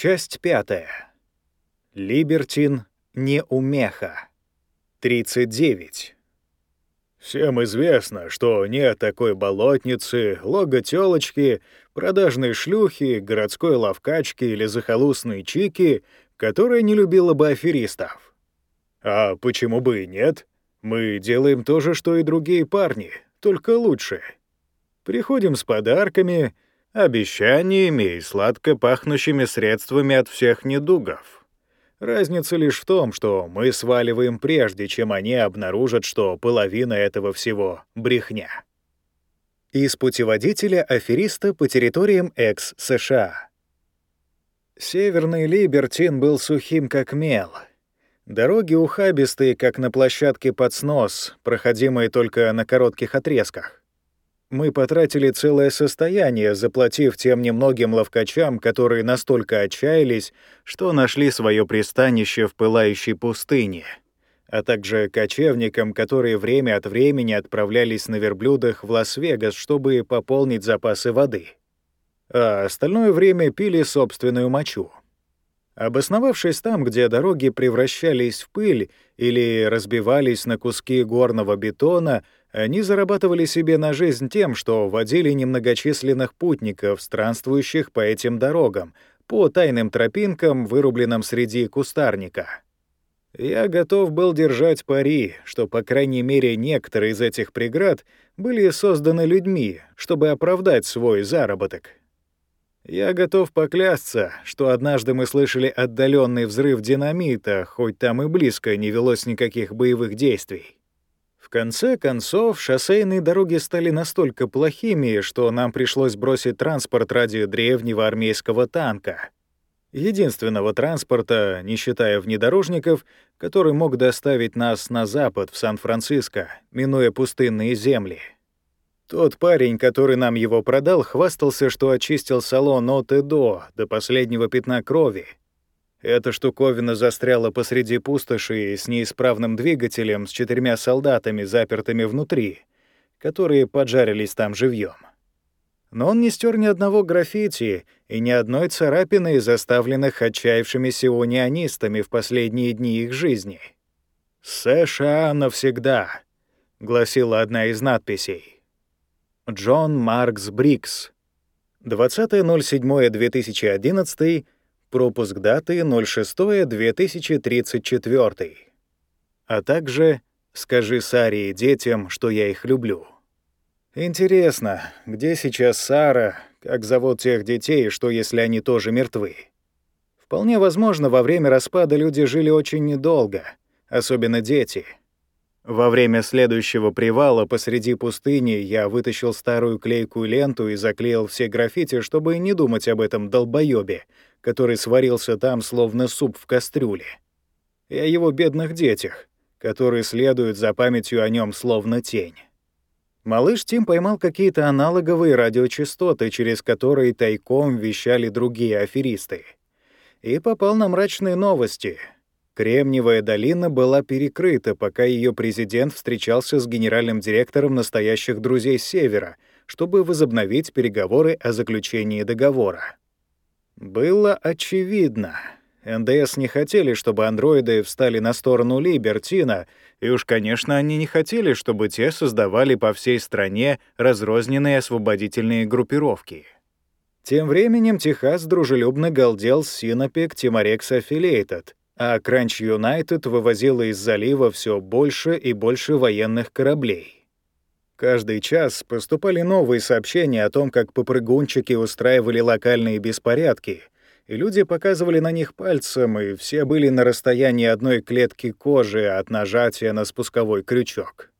Часть пятая. Либертин неумеха. 39. Всем известно, что нет такой болотницы, логотёлочки, продажной шлюхи, городской ловкачки или захолустной чики, которая не любила бы аферистов. А почему бы и нет? Мы делаем то же, что и другие парни, только лучше. Приходим с подарками, обещаниями и сладко пахнущими средствами от всех недугов. Разница лишь в том, что мы сваливаем прежде, чем они обнаружат, что половина этого всего — брехня. Из путеводителя афериста по территориям экс-США. Северный Либертин был сухим как мел. Дороги ухабистые, как на площадке под снос, проходимые только на коротких отрезках. Мы потратили целое состояние, заплатив тем немногим ловкачам, которые настолько отчаялись, что нашли свое пристанище в пылающей пустыне, а также кочевникам, которые время от времени отправлялись на верблюдах в Лас-Вегас, чтобы пополнить запасы воды. А остальное время пили собственную мочу. Обосновавшись там, где дороги превращались в пыль или разбивались на куски горного бетона — они зарабатывали себе на жизнь тем, что водили немногочисленных путников, странствующих по этим дорогам, по тайным тропинкам, вырубленным среди кустарника. Я готов был держать пари, что, по крайней мере, некоторые из этих преград были созданы людьми, чтобы оправдать свой заработок. Я готов поклясться, что однажды мы слышали отдаленный взрыв динамита, хоть там и близко не велось никаких боевых действий. В конце концов, шоссейные дороги стали настолько плохими, что нам пришлось бросить транспорт ради древнего армейского танка. Единственного транспорта, не считая внедорожников, который мог доставить нас на запад, в Сан-Франциско, минуя пустынные земли. Тот парень, который нам его продал, хвастался, что очистил салон от и до, до последнего пятна крови, эта штуковина застряла посреди пустоши с неисправным двигателем с четырьмя солдатами, запертыми внутри, которые поджарились там живьем. Но он не стер ни одного граффити и ни одной царапины, заставленных отчаявшимися унионистами в последние дни их жизни. «США навсегда», — гласила одна из надписей. Джон Маркс Брикс. 20.07.2011 пропуск даты 06-2034, а также «Скажи Саре и детям, что я их люблю». Интересно, где сейчас Сара, как зовут тех детей, что если они тоже мертвы? Вполне возможно, во время распада люди жили очень недолго, особенно дети. Во время следующего привала посреди пустыни я вытащил старую клейкую ленту и заклеил все граффити, чтобы не думать об этом долбоёбе, который сварился там, словно суп в кастрюле. И о его бедных детях, которые следуют за памятью о нем словно тень. Малыш Тим поймал какие-то аналоговые радиочастоты, через которые тайком вещали другие аферисты. И попал на мрачные новости. Кремниевая долина была перекрыта, пока ее президент встречался с генеральным директором настоящих друзей Севера, чтобы возобновить переговоры о заключении договора. Было очевидно. НДС не хотели, чтобы андроиды встали на сторону Либертина, и уж, конечно, они не хотели, чтобы те создавали по всей стране разрозненные освободительные группировки. Тем временем Техас дружелюбно галдел с Синопек Тиморекс Affiliated, а Кранч Юнайтед вывозила из залива все больше и больше военных кораблей. Каждый час поступали новые сообщения о том, как попрыгунчики устраивали локальные беспорядки, и люди показывали на них пальцем, и все были на расстоянии одной клетки кожи от нажатия на спусковой крючок.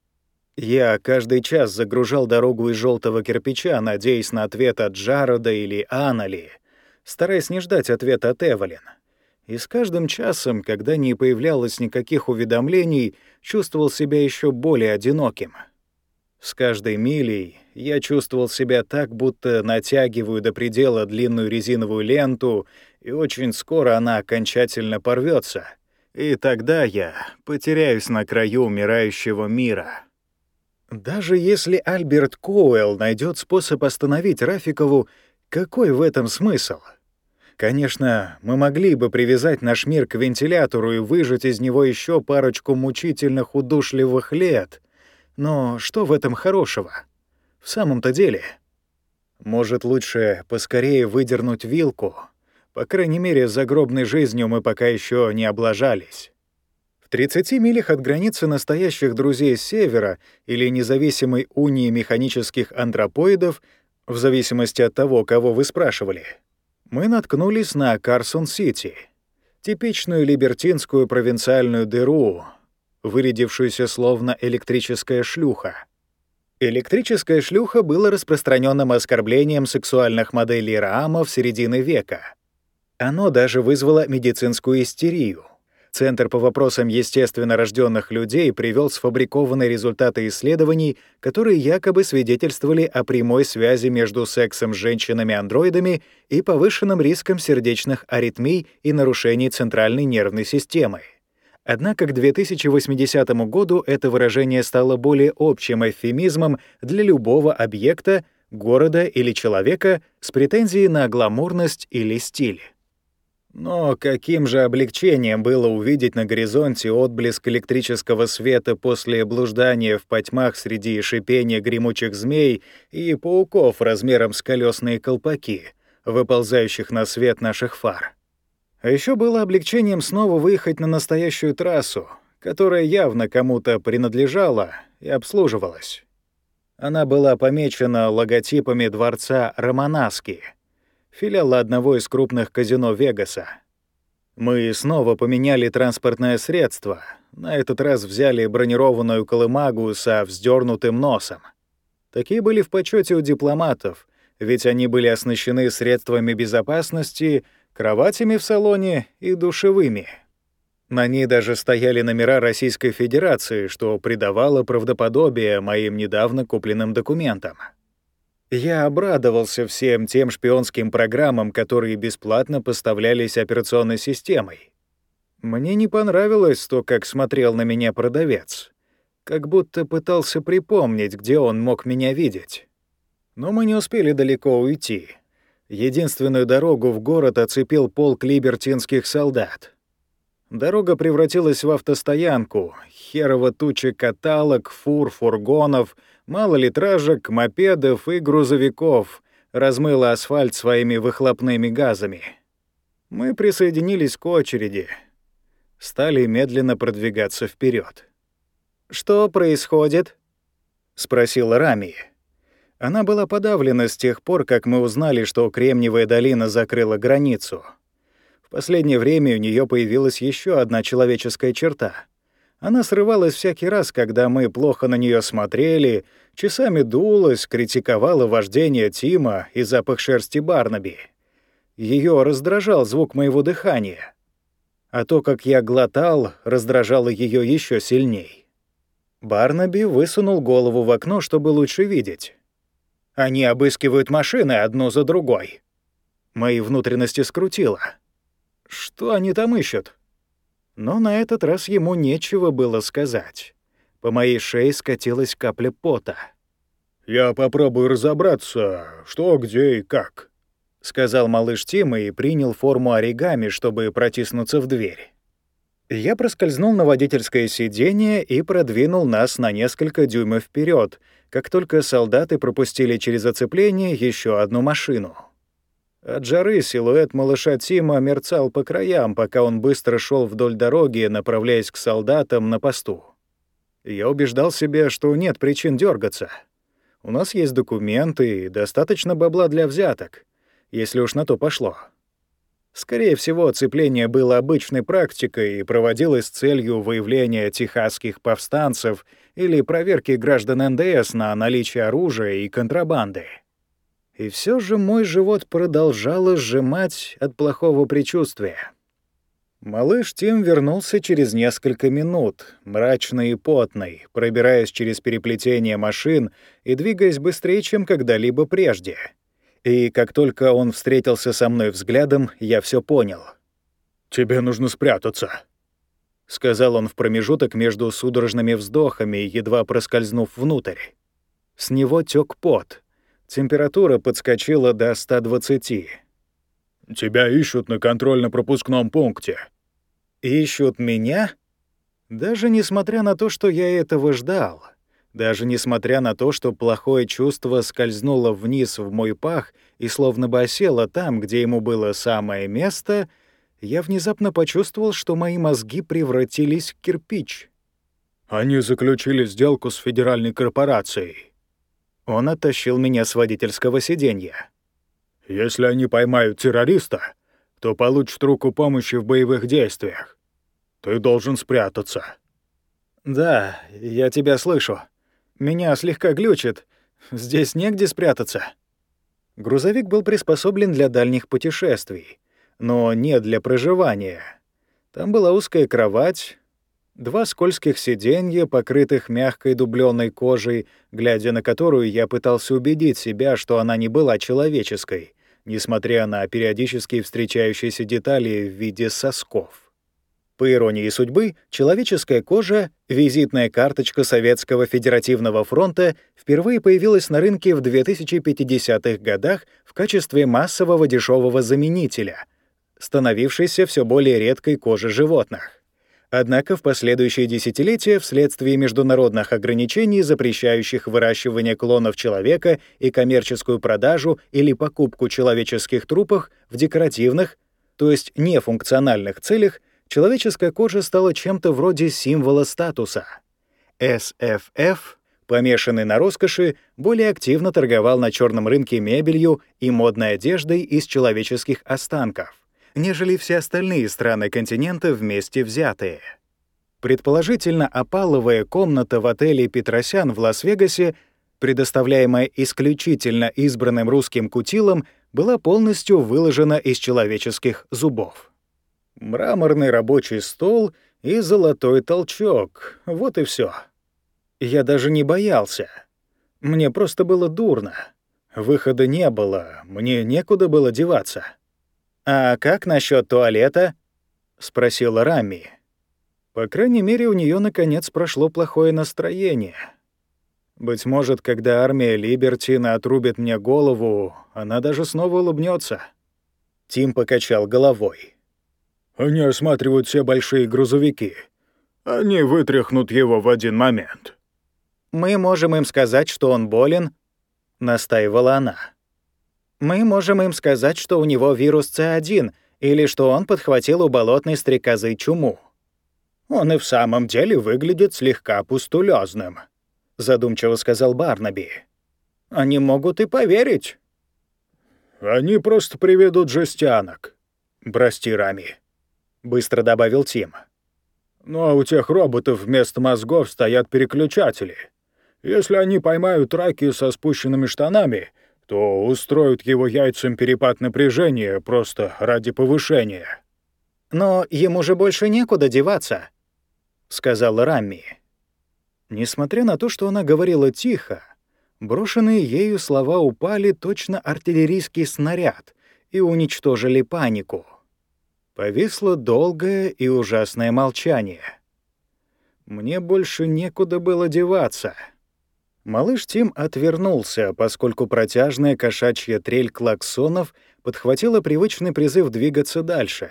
Я каждый час загружал дорогу из желтого кирпича, надеясь на ответ от Джарода или Анали, стараясь не ждать ответа от Эвелин. И с каждым часом, когда не появлялось никаких уведомлений, чувствовал себя еще более одиноким — с каждой милей я чувствовал себя так, будто натягиваю до предела длинную резиновую ленту, и очень скоро она окончательно порвется. И тогда я потеряюсь на краю умирающего мира. Даже если Альберт Коуэлл найдет способ остановить Рафикову, какой в этом смысл? Конечно, мы могли бы привязать наш мир к вентилятору и выжать из него еще парочку мучительных удушливых лет. Но что в этом хорошего? В самом-то деле. Может, лучше поскорее выдернуть вилку? По крайней мере, загробной жизнью мы пока еще не облажались. В 30 милях от границы настоящих друзей севера или независимой унии механических антропоидов, в зависимости от того, кого вы спрашивали — мы наткнулись на Карсон-Сити, типичную либертинскую провинциальную дыру, вырядившуюся словно электрическая шлюха. Электрическая шлюха было распространенным оскорблением сексуальных моделей Раама в середине века. Оно даже вызвало медицинскую истерию — Центр по вопросам естественно рожденных людей привел сфабрикованные результаты исследований, которые якобы свидетельствовали о прямой связи между сексом с женщинами-андроидами и повышенным риском сердечных аритмий и нарушений центральной нервной системы. Однако к 2080 году это выражение стало более общим эвфемизмом для любого объекта, города или человека с претензией на гламурность или стиль. Но каким же облегчением было увидеть на горизонте отблеск электрического света после блуждания в потьмах среди шипения гремучих змей и пауков размером с колесные колпаки, выползающих на свет наших фар. А еще было облегчением снова выехать на настоящую трассу, которая явно кому-то принадлежала и обслуживалась. Она была помечена логотипами дворца Романаски — филиала одного из крупных казино Вегаса. Мы снова поменяли транспортное средство. На этот раз взяли бронированную колымагу со вздернутым носом. Такие были в почете у дипломатов, ведь они были оснащены средствами безопасности, кроватями в салоне и душевыми. На ней даже стояли номера Российской Федерации, что придавало правдоподобие моим недавно купленным документам. Я обрадовался всем тем шпионским программам, которые бесплатно поставлялись операционной системой. Мне не понравилось то, как смотрел на меня продавец. Как будто пытался припомнить, где он мог меня видеть. Но мы не успели далеко уйти. Единственную дорогу в город оцепил полк либертинских солдат. Дорога превратилась в автостоянку. Херова туча каталог, фур, фургонов — малолитражек, мопедов и грузовиков, размыло асфальт своими выхлопными газами. Мы присоединились к очереди, стали медленно продвигаться вперед. «Что происходит?» — спросила Рами. Она была подавлена с тех пор, как мы узнали, что Кремниевая долина закрыла границу. В последнее время у нее появилась еще одна человеческая черта — она срывалась всякий раз, когда мы плохо на нее смотрели, часами дулась, критиковала вождение Тима и запах шерсти Барнаби. Ее раздражал звук моего дыхания. А то, как я глотал, раздражало ее еще сильней. Барнаби высунул голову в окно, чтобы лучше видеть. Они обыскивают машины одну за другой. Мои внутренности скрутило. Что они там ищут? Но на этот раз ему нечего было сказать. По моей шее скатилась капля пота. «Я попробую разобраться, что, где и как», — сказал малыш Тима и принял форму оригами, чтобы протиснуться в дверь. Я проскользнул на водительское сиденье и продвинул нас на несколько дюймов вперед, как только солдаты пропустили через оцепление еще одну машину. От жары силуэт малыша Тима мерцал по краям, пока он быстро шел вдоль дороги, направляясь к солдатам на посту. Я убеждал себя, что нет причин дергаться. У нас есть документы и достаточно бабла для взяток, если уж на то пошло. Скорее всего, оцепление было обычной практикой и проводилось с целью выявления техасских повстанцев или проверки граждан НДС на наличие оружия и контрабанды. И все же мой живот продолжало сжимать от плохого предчувствия. Малыш Тим вернулся через несколько минут, мрачный и потный, пробираясь через переплетение машин и двигаясь быстрее, чем когда-либо прежде. И как только он встретился со мной взглядом, я все понял. «Тебе нужно спрятаться», — сказал он в промежуток между судорожными вздохами, едва проскользнув внутрь. С него тек пот — Температура подскочила до 120. Тебя ищут на контрольно-пропускном пункте». «Ищут меня?» Даже несмотря на то, что я этого ждал, даже несмотря на то, что плохое чувство скользнуло вниз в мой пах и словно бы осело там, где ему было самое место, я внезапно почувствовал, что мои мозги превратились в кирпич. Они заключили сделку с федеральной корпорацией. Он оттащил меня с водительского сиденья. Если они поймают террориста, то получат руку помощи в боевых действиях. Ты должен спрятаться. Да, я тебя слышу. Меня слегка глючит. Здесь негде спрятаться. Грузовик был приспособлен для дальних путешествий, но не для проживания. Там была узкая кровать, два скользких сиденья, покрытых мягкой дубленой кожей, глядя на которую я пытался убедить себя, что она не была человеческой, несмотря на периодически встречающиеся детали в виде сосков. По иронии судьбы, человеческая кожа, визитная карточка Советского Федеративного фронта, впервые появилась на рынке в 2050-х годах в качестве массового дешевого заменителя, становившейся все более редкой кожи животных. Однако в последующие десятилетия вследствие международных ограничений, запрещающих выращивание клонов человека и коммерческую продажу или покупку человеческих трупов в декоративных, то есть нефункциональных целях, человеческая кожа стала чем-то вроде символа статуса. SFF, помешанный на роскоши, более активно торговал на черном рынке мебелью и модной одеждой из человеческих останков, нежели все остальные страны континента вместе взятые. Предположительно, опаловая комната в отеле «Петросян» в Лас-Вегасе, предоставляемая исключительно избранным русским кутилом, была полностью выложена из человеческих зубов мраморный рабочий стол и золотой толчок. Вот и все. Я даже не боялся. Мне просто было дурно. Выхода не было, мне некуда было деваться. «А как насчет туалета?» — спросила Рами. По крайней мере, у нее наконец прошло плохое настроение. Быть может, когда армия Либертина отрубит мне голову, она даже снова улыбнется. Тим покачал головой. Они осматривают все большие грузовики. Они вытряхнут его в один момент». «Мы можем им сказать, что он болен», — настаивала она. «Мы можем им сказать, что у него вирус С1 или что он подхватил у болотной стрекозы чуму. Он и в самом деле выглядит слегка пустулезным», — задумчиво сказал Барнаби. «Они могут и поверить». «Они просто приведут жестянок», — брости Рами. — быстро добавил Тим. «Ну а у тех роботов вместо мозгов стоят переключатели. Если они поймают раки со спущенными штанами, то устроят его яйцам перепад напряжения просто ради повышения». «Но ему же больше некуда деваться», — сказала Рамми. Несмотря на то, что она говорила тихо, брошенные ею слова упали точно артиллерийский снаряд и уничтожили панику. Повисло долгое и ужасное молчание. Мне больше некуда было деваться. Малыш Тим отвернулся, поскольку протяжная кошачья трель клаксонов подхватила привычный призыв двигаться дальше.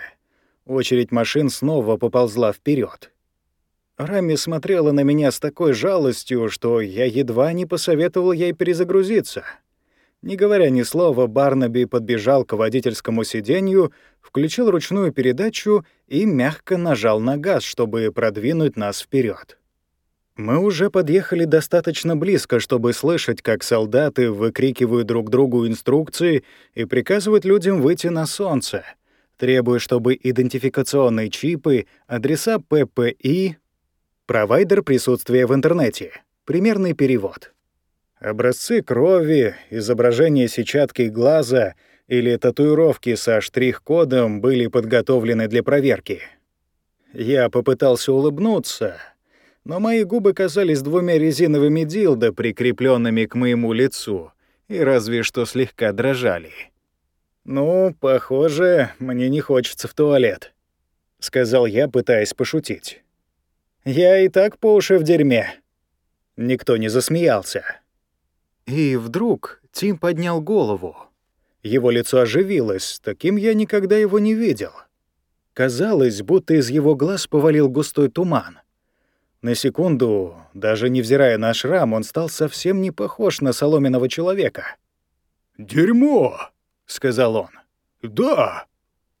Очередь машин снова поползла вперед. Рами смотрела на меня с такой жалостью, что я едва не посоветовал ей перезагрузиться — не говоря ни слова, Барнаби подбежал к водительскому сиденью, включил ручную передачу и мягко нажал на газ, чтобы продвинуть нас вперед. Мы уже подъехали достаточно близко, чтобы слышать, как солдаты выкрикивают друг другу инструкции и приказывают людям выйти на солнце, требуя, чтобы идентификационные чипы, адреса ППИ, провайдер присутствия в интернете, примерный перевод — Образцы крови, изображение сетчатки глаза или татуировки со штрих-кодом были подготовлены для проверки. Я попытался улыбнуться, но мои губы казались двумя резиновыми дилдо, прикрепленными к моему лицу, и разве что слегка дрожали. «Ну, похоже, мне не хочется в туалет», — сказал я, пытаясь пошутить. «Я и так по уши в дерьме». Никто не засмеялся. И вдруг Тим поднял голову. Его лицо оживилось, таким я никогда его не видел. Казалось, будто из его глаз повалил густой туман. На секунду, даже невзирая на шрам, он стал совсем не похож на соломенного человека. «Дерьмо!» — сказал он. «Да,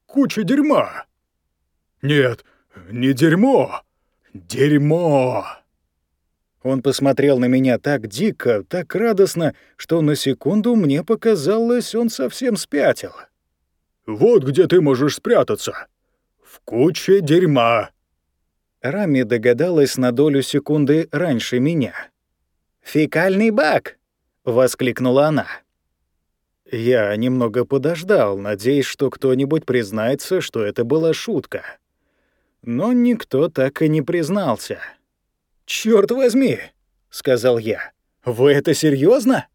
куча дерьма!» «Нет, не дерьмо! Дерьмо!» Он посмотрел на меня так дико, так радостно, что на секунду мне показалось, он совсем спятил. «Вот где ты можешь спрятаться. В куче дерьма!» Рами догадалась на долю секунды раньше меня. «Фекальный бак!» — воскликнула она. Я немного подождал, надеясь, что кто-нибудь признается, что это была шутка. Но никто так и не признался. «Чёрт возьми!» — сказал я. «Вы это серьезно?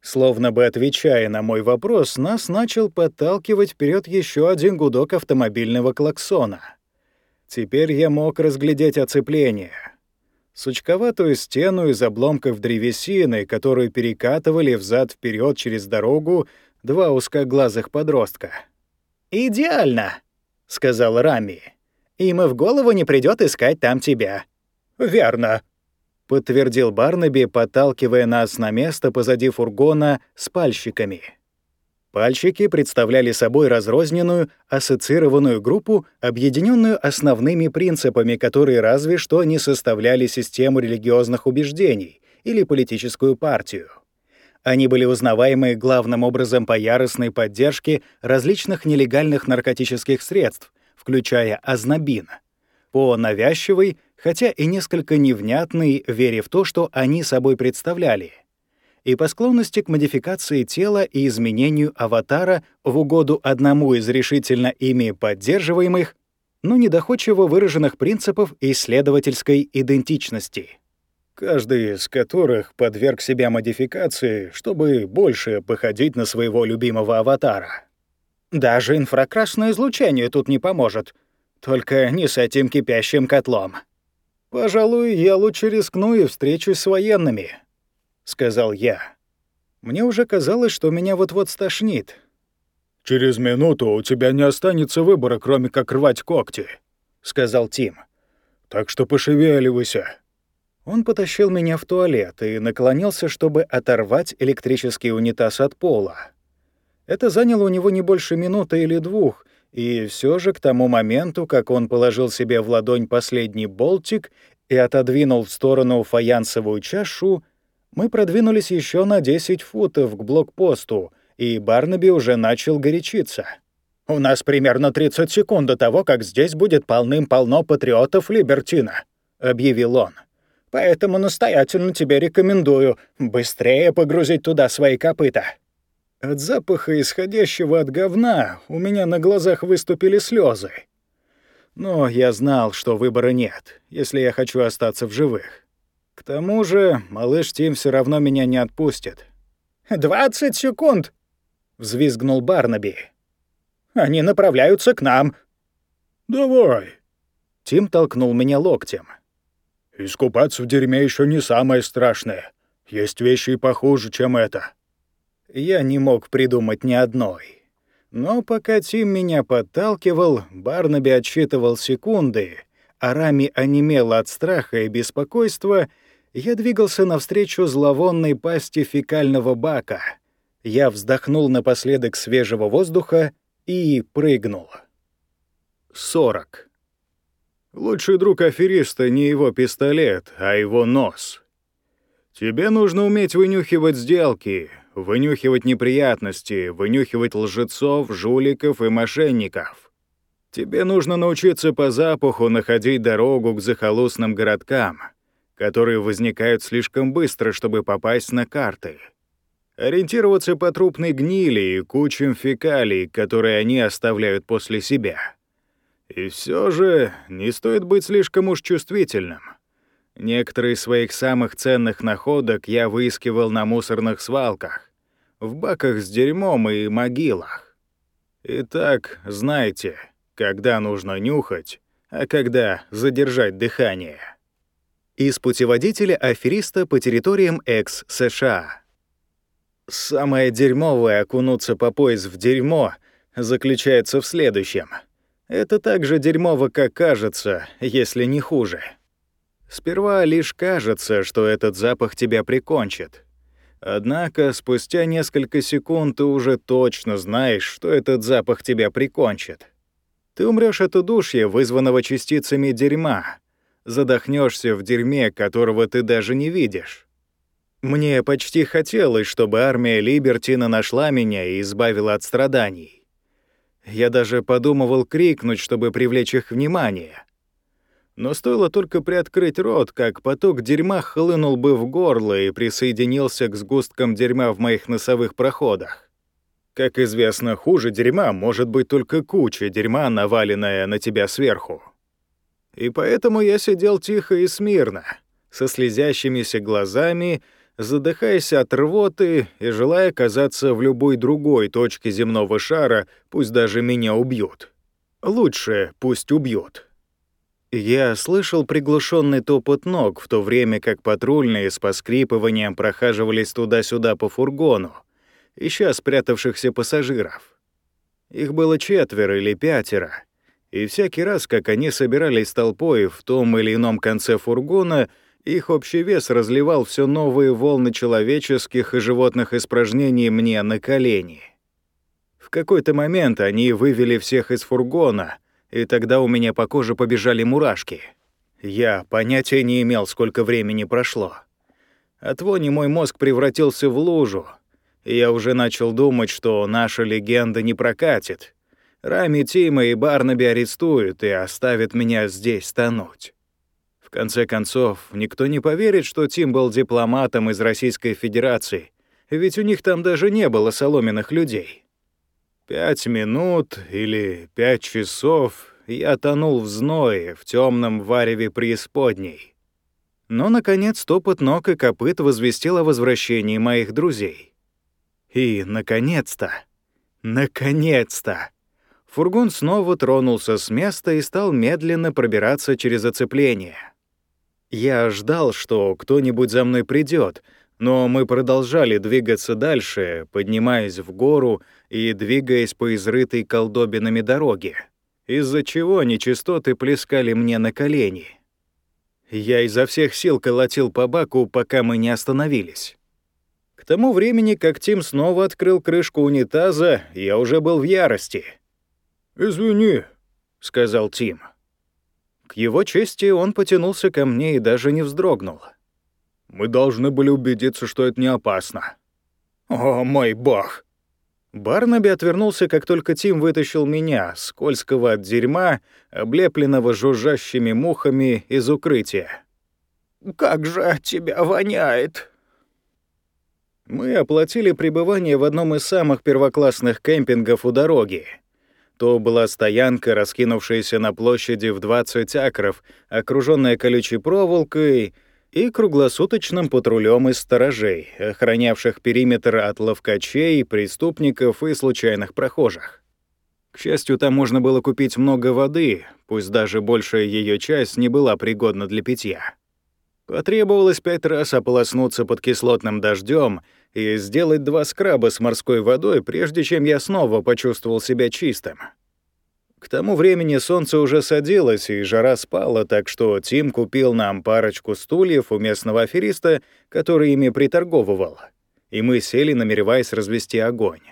Словно бы отвечая на мой вопрос, нас начал подталкивать вперед еще один гудок автомобильного клаксона — Теперь я мог разглядеть оцепление. Сучковатую стену из обломков древесины, которую перекатывали взад вперед через дорогу два узкоглазых подростка. «Идеально!» — сказал Рами. «Им и в голову не придёт искать там тебя». «Верно», — подтвердил Барнаби, подталкивая нас на место позади фургона с пальщиками. Пальщики представляли собой разрозненную, ассоциированную группу, объединенную основными принципами, которые разве что не составляли систему религиозных убеждений или политическую партию. Они были узнаваемы главным образом по яростной поддержке различных нелегальных наркотических средств, включая азнобин, по навязчивой, хотя и несколько невнятной вере в то, что они собой представляли — и по склонности к модификации тела и изменению аватара в угоду одному из решительно ими поддерживаемых, но недоходчиво выраженных принципов исследовательской идентичности. Каждый из которых подверг себя модификации, чтобы больше походить на своего любимого аватара. Даже инфракрасное излучение тут не поможет. Только не с этим кипящим котлом. Пожалуй, я лучше рискну и встречусь с военными, — сказал я. Мне уже казалось, что меня вот-вот стошнит. «Через минуту у тебя не останется выбора, кроме как рвать когти», — сказал Тим. «Так что пошевеливайся». Он потащил меня в туалет и наклонился, чтобы оторвать электрический унитаз от пола. Это заняло у него не больше минуты или двух, и все же к тому моменту, как он положил себе в ладонь последний болтик и отодвинул в сторону фаянсовую чашу, мы продвинулись еще на 10 футов к блокпосту, и Барнаби уже начал горячиться. «У нас примерно 30 секунд до того, как здесь будет полным-полно патриотов Либертина», — объявил он. «Поэтому настоятельно тебе рекомендую быстрее погрузить туда свои копыта». От запаха, исходящего от говна, у меня на глазах выступили слезы. Но я знал, что выбора нет, если я хочу остаться в живых. К тому же малыш Тим все равно меня не отпустит. «Двадцать секунд!» — взвизгнул Барнаби. «Они направляются к нам!» «Давай!» Тим толкнул меня локтем. «Искупаться в дерьме еще не самое страшное. Есть вещи и похуже, чем это». Я не мог придумать ни одной. Но пока Тим меня подталкивал, Барнаби отсчитывал секунды, а Рами онемела от страха и беспокойства — я двигался навстречу зловонной пасти фекального бака. Я вздохнул напоследок свежего воздуха и прыгнул. 40. Лучший друг афериста не его пистолет, а его нос. Тебе нужно уметь вынюхивать сделки, вынюхивать неприятности, вынюхивать лжецов, жуликов и мошенников. Тебе нужно научиться по запаху находить дорогу к захолустным городкам — которые возникают слишком быстро, чтобы попасть на карты. Ориентироваться по трупной гнили и кучам фекалий, которые они оставляют после себя. И все же не стоит быть слишком уж чувствительным. Некоторые из своих самых ценных находок я выискивал на мусорных свалках, в баках с дерьмом и могилах. Итак, знайте, когда нужно нюхать, а когда задержать дыхание из путеводителя афериста по территориям экс-США. Самое дерьмовое окунуться по пояс в дерьмо заключается в следующем. Это так же дерьмово, как кажется, если не хуже. Сперва лишь кажется, что этот запах тебя прикончит. Однако спустя несколько секунд ты уже точно знаешь, что этот запах тебя прикончит. Ты умрёшь от удушья, вызванного частицами дерьма, задохнешься в дерьме, которого ты даже не видишь. Мне почти хотелось, чтобы армия Либертина нашла меня и избавила от страданий. Я даже подумывал крикнуть, чтобы привлечь их внимание. Но стоило только приоткрыть рот, как поток дерьма хлынул бы в горло и присоединился к сгусткам дерьма в моих носовых проходах. Как известно, хуже дерьма может быть только куча дерьма, наваленная на тебя сверху. И поэтому я сидел тихо и смирно, со слезящимися глазами, задыхаясь от рвоты и желая оказаться в любой другой точке земного шара, пусть даже меня убьют. Лучше пусть убьют. Я слышал приглушенный топот ног, в то время как патрульные с поскрипыванием прохаживались туда-сюда по фургону, ища спрятавшихся пассажиров. Их было четверо или пятеро, и всякий раз, как они собирались толпой в том или ином конце фургона, их общий вес разливал все новые волны человеческих и животных испражнений мне на колени. В какой-то момент они вывели всех из фургона — и тогда у меня по коже побежали мурашки. Я понятия не имел, сколько времени прошло. От вони мой мозг превратился в лужу, и я уже начал думать, что наша легенда не прокатит. Рами Тима и Барнаби арестуют и оставят меня здесь тонуть. В конце концов, никто не поверит, что Тим был дипломатом из Российской Федерации, ведь у них там даже не было соломенных людей. Пять минут или пять часов я тонул в зное, в темном вареве преисподней. Но, наконец, топот ног и копыт возвестил о возвращении моих друзей. И, наконец-то, наконец-то, фургон снова тронулся с места и стал медленно пробираться через оцепление. Я ждал, что кто-нибудь за мной придет, но мы продолжали двигаться дальше, поднимаясь в гору и двигаясь по изрытой колдобинами дороге, из-за чего нечистоты плескали мне на колени. Я изо всех сил колотил по баку, пока мы не остановились. К тому времени, как Тим снова открыл крышку унитаза, я уже был в ярости. «Извини», — сказал Тим. К его чести он потянулся ко мне и даже не вздрогнул. Мы должны были убедиться, что это не опасно». «О, мой бог!» Барнаби отвернулся, как только Тим вытащил меня, скользкого от дерьма, облепленного жужжащими мухами из укрытия. «Как же от тебя воняет!» Мы оплатили пребывание в одном из самых первоклассных кемпингов у дороги. То была стоянка, раскинувшаяся на площади в 20 акров, окруженная колючей проволокой, и круглосуточным патрулем из сторожей, охранявших периметр от ловкачей, преступников и случайных прохожих. К счастью, там можно было купить много воды, пусть даже большая ее часть не была пригодна для питья. Потребовалось пять раз ополоснуться под кислотным дождем и сделать два скраба с морской водой, прежде чем я снова почувствовал себя чистым. К тому времени солнце уже садилось, и жара спала, так что Тим купил нам парочку стульев у местного афериста, который ими приторговывал, и мы сели, намереваясь развести огонь.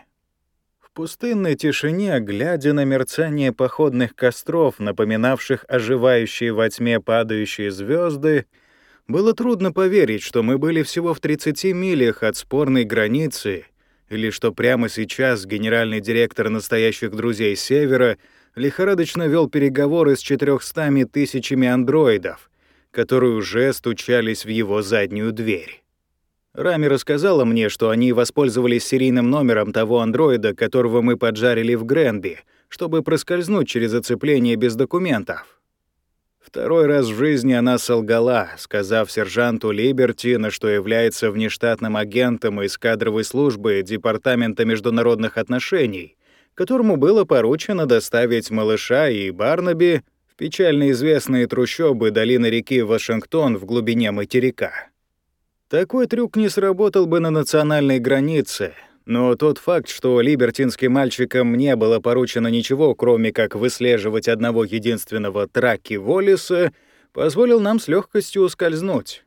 В пустынной тишине, глядя на мерцание походных костров, напоминавших оживающие во тьме падающие звезды, было трудно поверить, что мы были всего в 30 милях от спорной границы, или что прямо сейчас генеральный директор настоящих друзей Севера — лихорадочно вел переговоры с 400 тысячами андроидов, которые уже стучались в его заднюю дверь. Рами рассказала мне, что они воспользовались серийным номером того андроида, которого мы поджарили в Гренби, чтобы проскользнуть через оцепление без документов. Второй раз в жизни она солгала, сказав сержанту Либертина, что является внештатным агентом из кадровой службы Департамента международных отношений, которому было поручено доставить малыша и Барнаби в печально известные трущобы долины реки Вашингтон в глубине материка. Такой трюк не сработал бы на национальной границе, но тот факт, что либертинским мальчикам не было поручено ничего, кроме как выслеживать одного единственного Траки Воллиса, позволил нам с легкостью ускользнуть.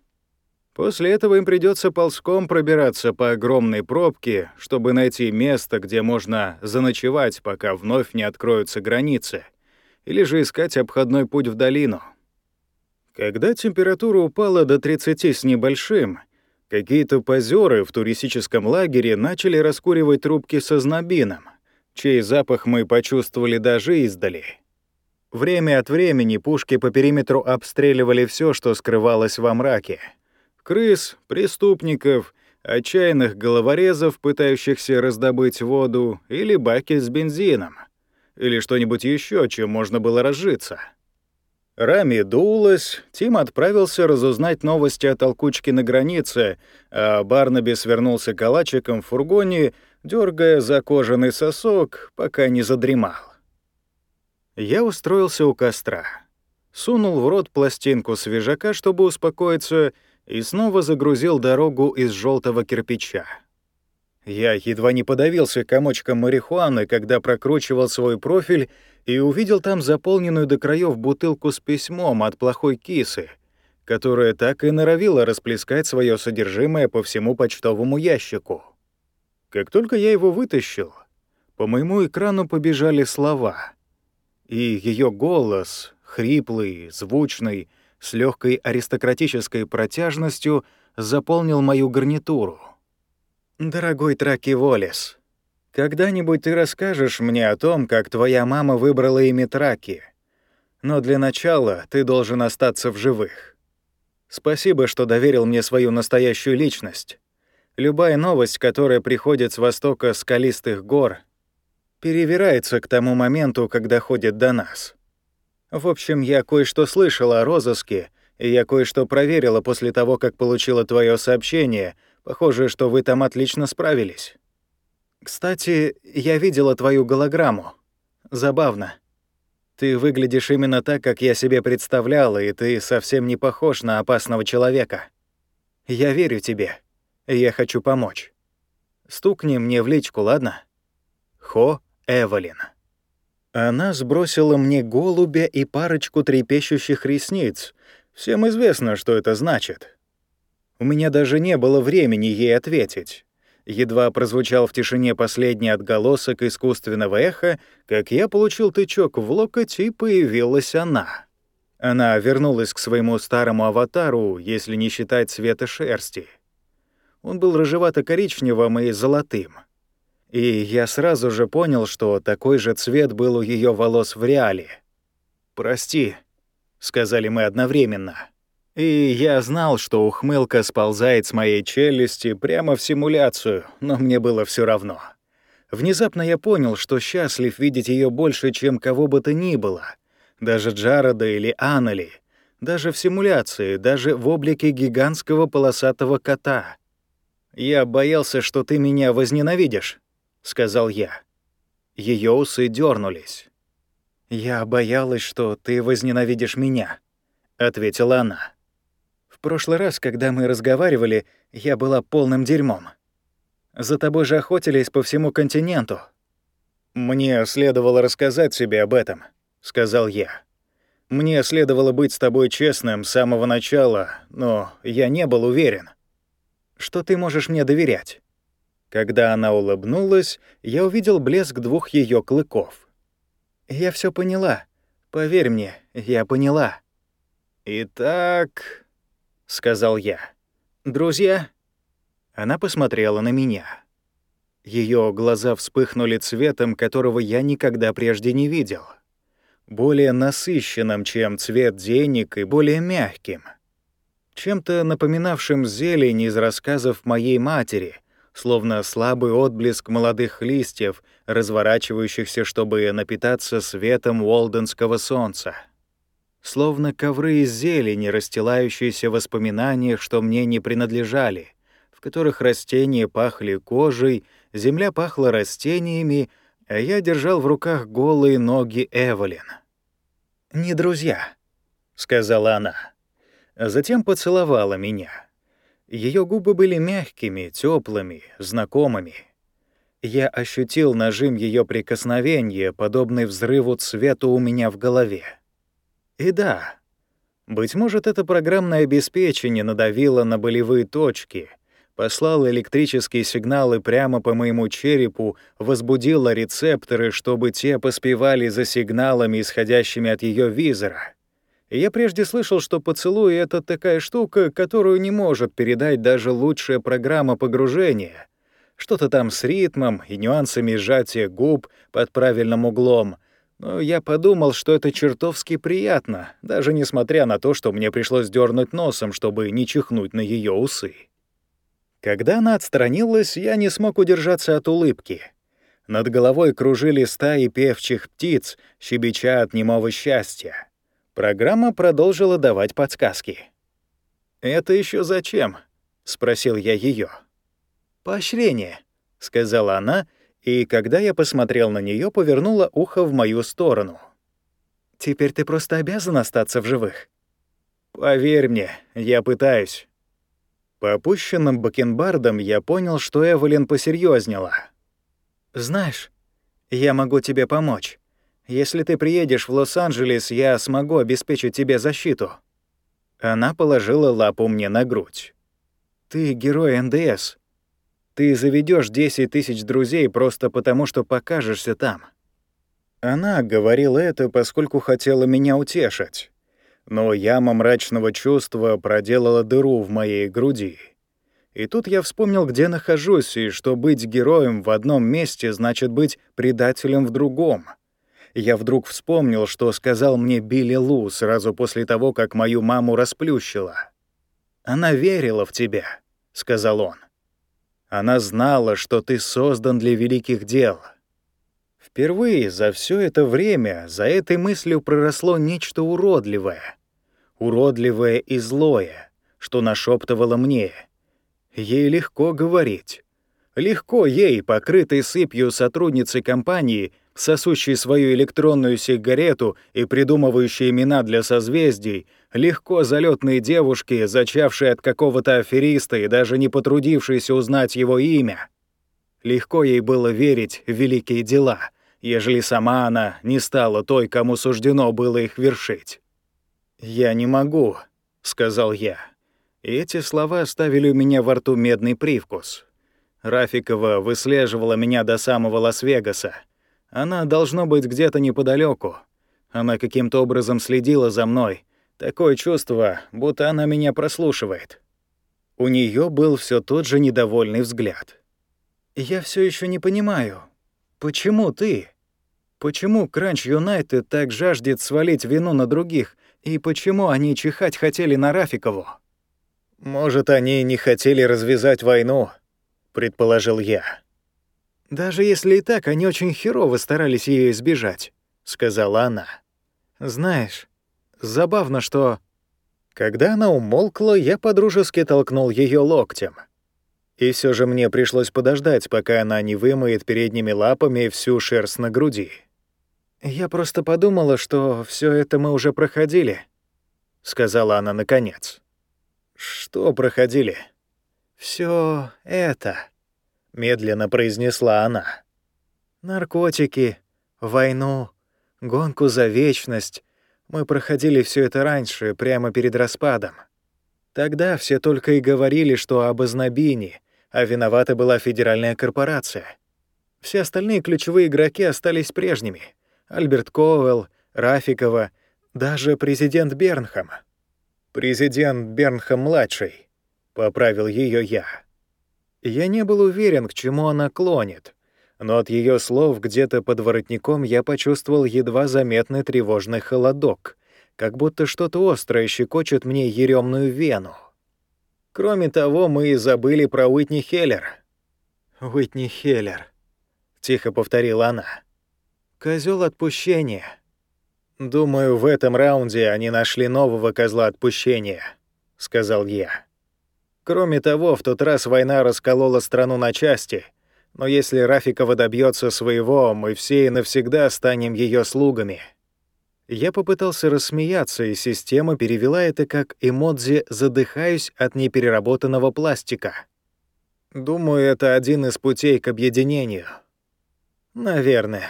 После этого им придется ползком пробираться по огромной пробке, чтобы найти место, где можно заночевать, пока вновь не откроются границы, или же искать обходной путь в долину. Когда температура упала до 30 с небольшим, какие-то позеры в туристическом лагере начали раскуривать трубки со знобином, чей запах мы почувствовали даже издали. Время от времени пушки по периметру обстреливали все, что скрывалось во мраке — крыс, преступников, отчаянных головорезов, пытающихся раздобыть воду, или баки с бензином, или что-нибудь еще, чем можно было разжиться. Рами дулась, Тим отправился разузнать новости о толкучке на границе, а Барнаби свернулся калачиком в фургоне, дергая за кожаный сосок, пока не задремал. Я устроился у костра. Сунул в рот пластинку свежака, чтобы успокоиться, и снова загрузил дорогу из желтого кирпича. Я едва не подавился комочком марихуаны, когда прокручивал свой профиль и увидел там заполненную до краев бутылку с письмом от плохой кисы, которая так и норовила расплескать свое содержимое по всему почтовому ящику. Как только я его вытащил, по моему экрану побежали слова, и ее голос, хриплый, звучный, с легкой аристократической протяжностью заполнил мою гарнитуру. «Дорогой Траки Волес, когда-нибудь ты расскажешь мне о том, как твоя мама выбрала имя Траки. Но для начала ты должен остаться в живых. Спасибо, что доверил мне свою настоящую личность. Любая новость, которая приходит с востока скалистых гор, перевирается к тому моменту, когда ходит до нас. В общем, я кое-что слышала о розыске, и я кое-что проверила после того, как получила твое сообщение. Похоже, что вы там отлично справились. Кстати, я видела твою голограмму. Забавно. Ты выглядишь именно так, как я себе представляла, и ты совсем не похож на опасного человека. Я верю тебе, я хочу помочь. Стукни мне в личку, ладно? Хо Эвелин. Она сбросила мне голубя и парочку трепещущих ресниц. Всем известно, что это значит. У меня даже не было времени ей ответить. Едва прозвучал в тишине последний отголосок искусственного эха, как я получил тычок в локоть, и появилась она. Она вернулась к своему старому аватару, если не считать цвета шерсти. Он был рыжевато-коричневым и золотым — и я сразу же понял, что такой же цвет был у ее волос в реале. «Прости», — сказали мы одновременно. И я знал, что ухмылка сползает с моей челюсти прямо в симуляцию, но мне было все равно. Внезапно я понял, что счастлив видеть ее больше, чем кого бы то ни было. Даже Джарода или Аннели. Даже в симуляции, даже в облике гигантского полосатого кота. Я боялся, что ты меня возненавидишь сказал я. Ее усы дернулись. «Я боялась, что ты возненавидишь меня», — ответила она. «В прошлый раз, когда мы разговаривали, я была полным дерьмом. За тобой же охотились по всему континенту». «Мне следовало рассказать себе об этом», — сказал я. «Мне следовало быть с тобой честным с самого начала, но я не был уверен». «Что ты можешь мне доверять?» Когда она улыбнулась, я увидел блеск двух ее клыков. «Я все поняла. Поверь мне, я поняла». «Итак», — сказал я, — «друзья?» Она посмотрела на меня. Ее глаза вспыхнули цветом, которого я никогда прежде не видел. Более насыщенным, чем цвет денег, и более мягким. Чем-то напоминавшим зелень из рассказов моей матери, словно слабый отблеск молодых листьев, разворачивающихся, чтобы напитаться светом уолденского солнца. Словно ковры из зелени, расстилающиеся в воспоминаниях, что мне не принадлежали, в которых растения пахли кожей, земля пахла растениями, а я держал в руках голые ноги Эвелин. «Не друзья», — сказала она. Затем поцеловала меня. Ее губы были мягкими, теплыми, знакомыми. Я ощутил нажим ее прикосновения, подобный взрыву цвета у меня в голове. И да, быть может, это программное обеспечение надавило на болевые точки, послало электрические сигналы прямо по моему черепу, возбудило рецепторы, чтобы те поспевали за сигналами, исходящими от ее визора. Я прежде слышал, что поцелуй — это такая штука, которую не может передать даже лучшая программа погружения. Что-то там с ритмом и нюансами сжатия губ под правильным углом — но я подумал, что это чертовски приятно, даже несмотря на то, что мне пришлось дернуть носом, чтобы не чихнуть на ее усы. Когда она отстранилась, я не смог удержаться от улыбки. Над головой кружили стаи певчих птиц, щебеча от немого счастья. Программа продолжила давать подсказки. «Это еще зачем?» — спросил я ее. «Поощрение», — сказала она и, когда я посмотрел на нее, повернула ухо в мою сторону. «Теперь ты просто обязан остаться в живых». «Поверь мне, я пытаюсь». По опущенным бакенбардам я понял, что Эвелин посерьезнела. «Знаешь, я могу тебе помочь. Если ты приедешь в Лос-Анджелес, я смогу обеспечить тебе защиту». Она положила лапу мне на грудь. «Ты герой НДС. Ты заведешь 10 тысяч друзей просто потому, что покажешься там». Она говорила это, поскольку хотела меня утешить. Но яма мрачного чувства проделала дыру в моей груди. И тут я вспомнил, где нахожусь, и что быть героем в одном месте значит быть предателем в другом. Я вдруг вспомнил, что сказал мне Билли Лу сразу после того, как мою маму расплющило. «Она верила в тебя», — сказал он. Она знала, что ты создан для великих дел. Впервые за все это время за этой мыслью проросло нечто уродливое. Уродливое и злое, что нашептывало мне. Ей легко говорить. Легко ей, покрытой сыпью сотрудницы компании, сосущей свою электронную сигарету и придумывающей имена для созвездий, легко залетные девушки, зачавшие от какого-то афериста и даже не потрудившиеся узнать его имя. Легко ей было верить в великие дела, ежели сама она не стала той, кому суждено было их вершить. «Я не могу», — сказал я. И эти слова оставили у меня во рту медный привкус. Рафикова выслеживала меня до самого Лас-Вегаса. Она должно быть где-то неподалеку. Она каким-то образом следила за мной. Такое чувство, будто она меня прослушивает. У нее был все тот же недовольный взгляд. «Я все еще не понимаю, почему ты? Почему Кранч Юнайтед так жаждет свалить вину на других, и почему они чихать хотели на Рафикову?» «Может, они не хотели развязать войну», — предположил я. «Даже если и так, они очень херово старались ее избежать», — сказала она. «Знаешь, забавно, что...» Когда она умолкла, я подружески толкнул ее локтем. И все же мне пришлось подождать, пока она не вымоет передними лапами всю шерсть на груди. «Я просто подумала, что все это мы уже проходили», — сказала она наконец. «Что проходили?» Все это», медленно произнесла она. Наркотики, войну, гонку за вечность. Мы проходили все это раньше, прямо перед распадом. Тогда все только и говорили, что об ознобине, а виновата была федеральная корпорация. Все остальные ключевые игроки остались прежними. Альберт Коуэлл, Рафикова, даже президент Бернхам. «Президент Бернхам-младший», — поправил ее я. Я не был уверен, к чему она клонит, но от ее слов где-то под воротником я почувствовал едва заметный тревожный холодок, как будто что-то острое щекочет мне еремную вену. Кроме того, мы и забыли про Уитни Хеллер. «Уитни Хеллер», — тихо повторила она. Козел отпущения». «Думаю, в этом раунде они нашли нового козла отпущения», — сказал я. Кроме того, в тот раз война расколола страну на части, но если Рафикова добьется своего, мы все и навсегда станем ее слугами. Я попытался рассмеяться, и система перевела это как эмодзи «задыхаюсь от непереработанного пластика». Думаю, это один из путей к объединению. Наверное.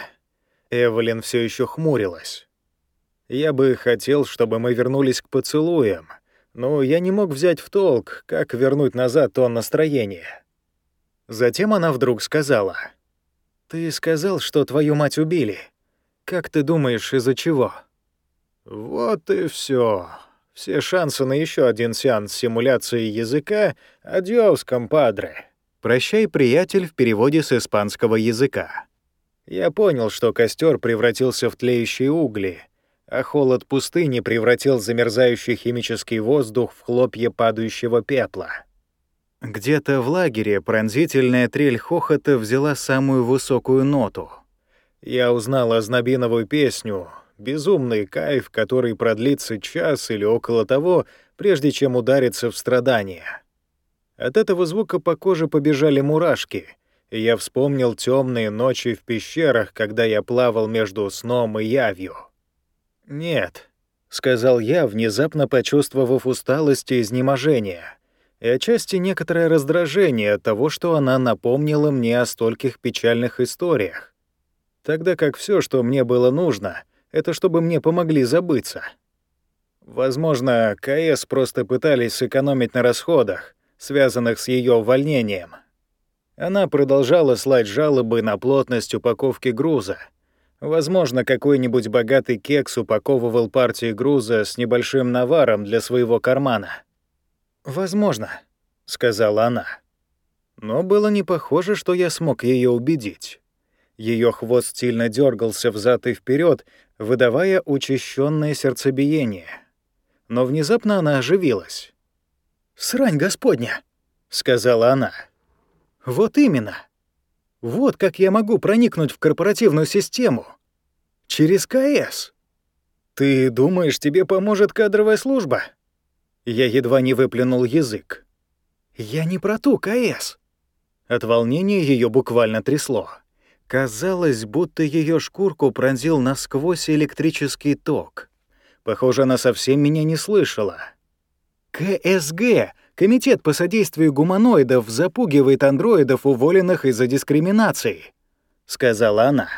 Эвелин все еще хмурилась. Я бы хотел, чтобы мы вернулись к поцелуям, но я не мог взять в толк, как вернуть назад то настроение. Затем она вдруг сказала. «Ты сказал, что твою мать убили. Как ты думаешь, из-за чего?» Вот и все. Все шансы на еще один сеанс симуляции языка «Адьос, компадре». «Прощай, приятель» в переводе с испанского языка. Я понял, что костер превратился в тлеющие угли, а холод пустыни превратил замерзающий химический воздух в хлопья падающего пепла. Где-то в лагере пронзительная трель хохота взяла самую высокую ноту. Я узнал ознобиновую песню, безумный кайф, который продлится час или около того, прежде чем удариться в страдания. От этого звука по коже побежали мурашки, и я вспомнил темные ночи в пещерах, когда я плавал между сном и явью. «Нет», — сказал я, внезапно почувствовав усталость и изнеможение — и отчасти некоторое раздражение от того, что она напомнила мне о стольких печальных историях. Тогда как все, что мне было нужно, это чтобы мне помогли забыться. Возможно, КС просто пытались сэкономить на расходах, связанных с ее увольнением. Она продолжала слать жалобы на плотность упаковки груза. Возможно, какой-нибудь богатый кекс упаковывал партии груза с небольшим наваром для своего кармана. «Возможно», — сказала она. Но было не похоже, что я смог ее убедить. Ее хвост сильно дергался взад и вперед, выдавая учащенное сердцебиение. Но внезапно она оживилась. «Срань господня!» — сказала она. «Вот именно. Вот как я могу проникнуть в корпоративную систему. Через КС. Ты думаешь, тебе поможет кадровая служба?» Я едва не выплюнул язык. «Я не про ту КС». От волнения ее буквально трясло. Казалось, будто ее шкурку пронзил насквозь электрический ток. Похоже, она совсем меня не слышала. КСГ, Комитет по содействию гуманоидов, запугивает андроидов, уволенных из-за дискриминации, сказала она.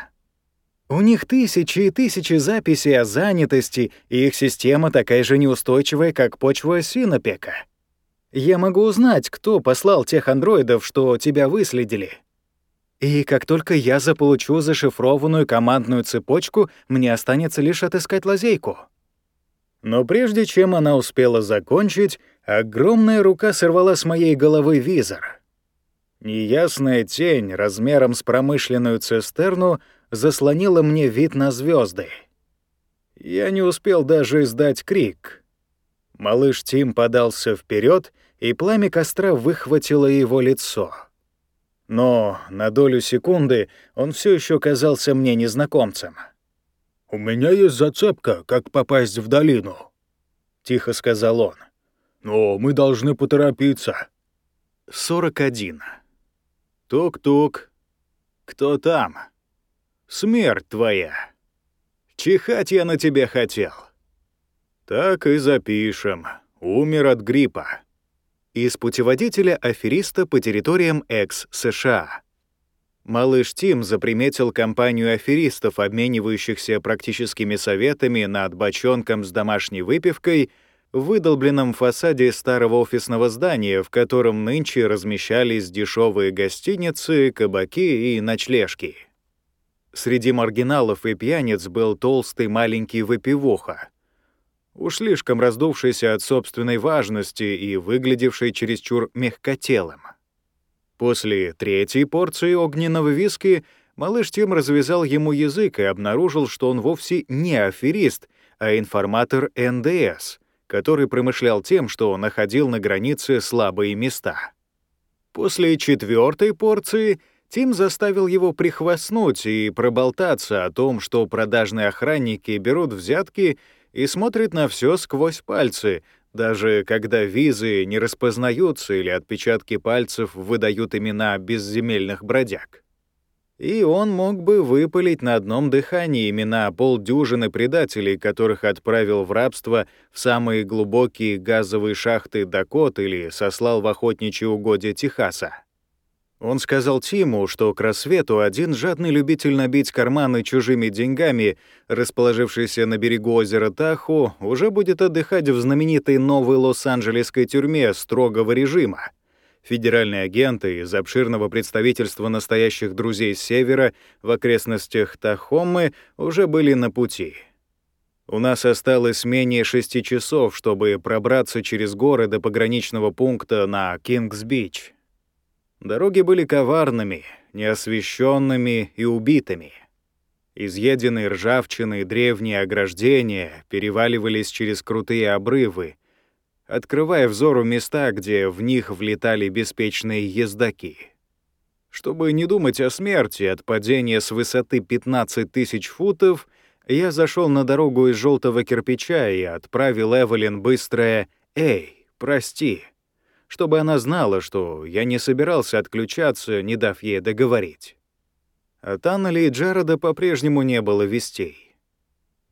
У них тысячи и тысячи записей о занятости, и их система такая же неустойчивая, как почва Синопека. Я могу узнать, кто послал тех андроидов, что тебя выследили. И как только я заполучу зашифрованную командную цепочку, мне останется лишь отыскать лазейку. Но прежде чем она успела закончить, огромная рука сорвала с моей головы визор. Неясная тень размером с промышленную цистерну заслонила мне вид на звезды. Я не успел даже издать крик. Малыш Тим подался вперед, и пламя костра выхватило его лицо. Но на долю секунды он все еще казался мне незнакомцем. «У меня есть зацепка, как попасть в долину», — тихо сказал он. «Но мы должны поторопиться». 41. Тук-тук. Кто там? Смерть твоя. Чихать я на тебя хотел. Так и запишем. Умер от гриппа. Из путеводителя афериста по территориям экс-США. Малыш Тим заприметил компанию аферистов, обменивающихся практическими советами над бочонком с домашней выпивкой выдолбленном фасаде старого офисного здания, в котором нынче размещались дешевые гостиницы, кабаки и ночлежки. Среди маргиналов и пьяниц был толстый маленький выпивоха, уж слишком раздувшийся от собственной важности и выглядевший чересчур мягкотелым. После третьей порции огненного виски малыш Тим развязал ему язык и обнаружил, что он вовсе не аферист, а информатор НДС, который промышлял тем, что находил на границе слабые места. После четвертой порции — Тим заставил его прихвастнуть и проболтаться о том, что продажные охранники берут взятки и смотрят на все сквозь пальцы, даже когда визы не распознаются или отпечатки пальцев выдают имена безземельных бродяг. И он мог бы выпалить на одном дыхании имена полдюжины предателей, которых отправил в рабство в самые глубокие газовые шахты Дакот или сослал в охотничьи угодья Техаса. Он сказал Тиму, что к рассвету один жадный любитель набить карманы чужими деньгами, расположившийся на берегу озера Тахо, уже будет отдыхать в знаменитой новой Лос-Анджелесской тюрьме строгого режима. Федеральные агенты из обширного представительства настоящих друзей севера в окрестностях Тахомы уже были на пути. У нас осталось менее шести часов, чтобы пробраться через горы до пограничного пункта на Кингс-Бич. Дороги были коварными, неосвещенными и убитыми. Изъеденные ржавчиной древние ограждения переваливались через крутые обрывы, открывая взору места, где в них влетали беспечные ездаки. Чтобы не думать о смерти от падения с высоты 15 тысяч футов, я зашел на дорогу из желтого кирпича и отправил Эвелин быстрое «Эй, прости», чтобы она знала, что я не собирался отключаться, не дав ей договорить. От Аннели и Джареда по-прежнему не было вестей.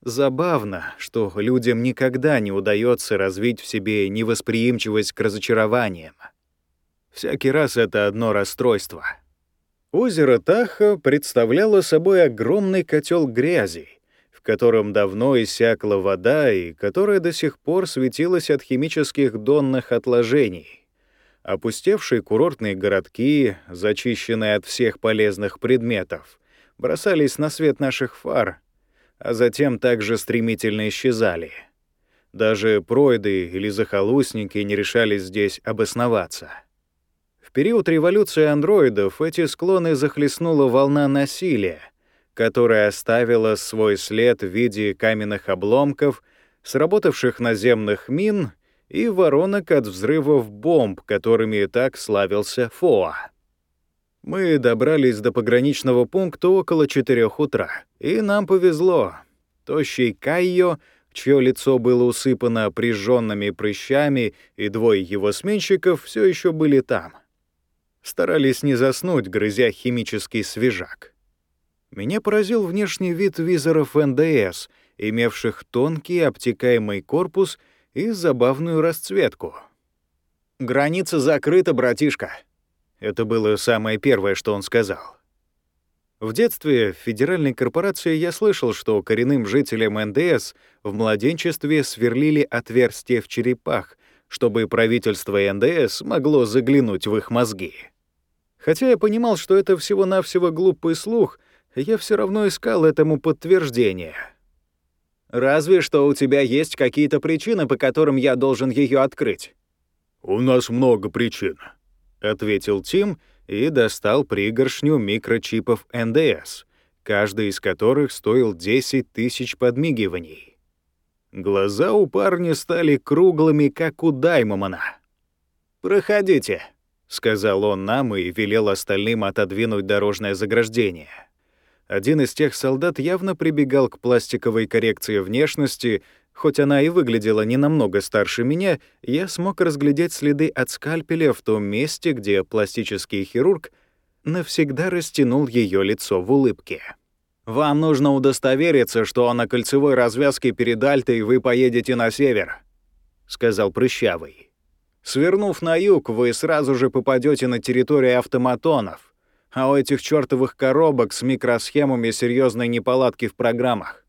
Забавно, что людям никогда не удается развить в себе невосприимчивость к разочарованиям. Всякий раз это одно расстройство. Озеро Таха представляло собой огромный котел грязи, в котором давно иссякла вода и которая до сих пор светилась от химических донных отложений. Опустевшие курортные городки, зачищенные от всех полезных предметов, бросались на свет наших фар, а затем также стремительно исчезали. Даже пройды или захолустники не решались здесь обосноваться. В период революции андроидов эти склоны захлестнула волна насилия, которая оставила свой след в виде каменных обломков, сработавших наземных мин и воронок от взрывов бомб, которыми и так славился ФОА. Мы добрались до пограничного пункта около 4 утра, и нам повезло. Тощий Кайо, чье лицо было усыпано прижженными прыщами, и двое его сменщиков все еще были там. Старались не заснуть, грызя химический свежак. Меня поразил внешний вид визоров НДС, имевших тонкий обтекаемый корпус — и забавную расцветку. «Граница закрыта, братишка», — это было самое первое, что он сказал. В детстве в федеральной корпорации я слышал, что коренным жителям НДС в младенчестве сверлили отверстия в черепах, чтобы правительство НДС могло заглянуть в их мозги. Хотя я понимал, что это всего-навсего глупый слух, я все равно искал этому подтверждение — Разве что у тебя есть какие-то причины, по которым я должен ее открыть. У нас много причин, ответил Тим и достал пригоршню микрочипов НДС, каждый из которых стоил 10 тысяч подмигиваний. Глаза у парня стали круглыми, как у Даймомана. «Проходите», — сказал он нам и велел остальным отодвинуть дорожное заграждение. Один из тех солдат явно прибегал к пластиковой коррекции внешности, хоть она и выглядела не намного старше меня, я смог разглядеть следы от скальпеля в том месте, где пластический хирург навсегда растянул ее лицо в улыбке. «Вам нужно удостовериться, что на кольцевой развязке перед Альтой вы поедете на север», — сказал Прыщавый. «Свернув на юг, вы сразу же попадете на территорию автоматонов а у этих чертовых коробок с микросхемами серьезной неполадки в программах.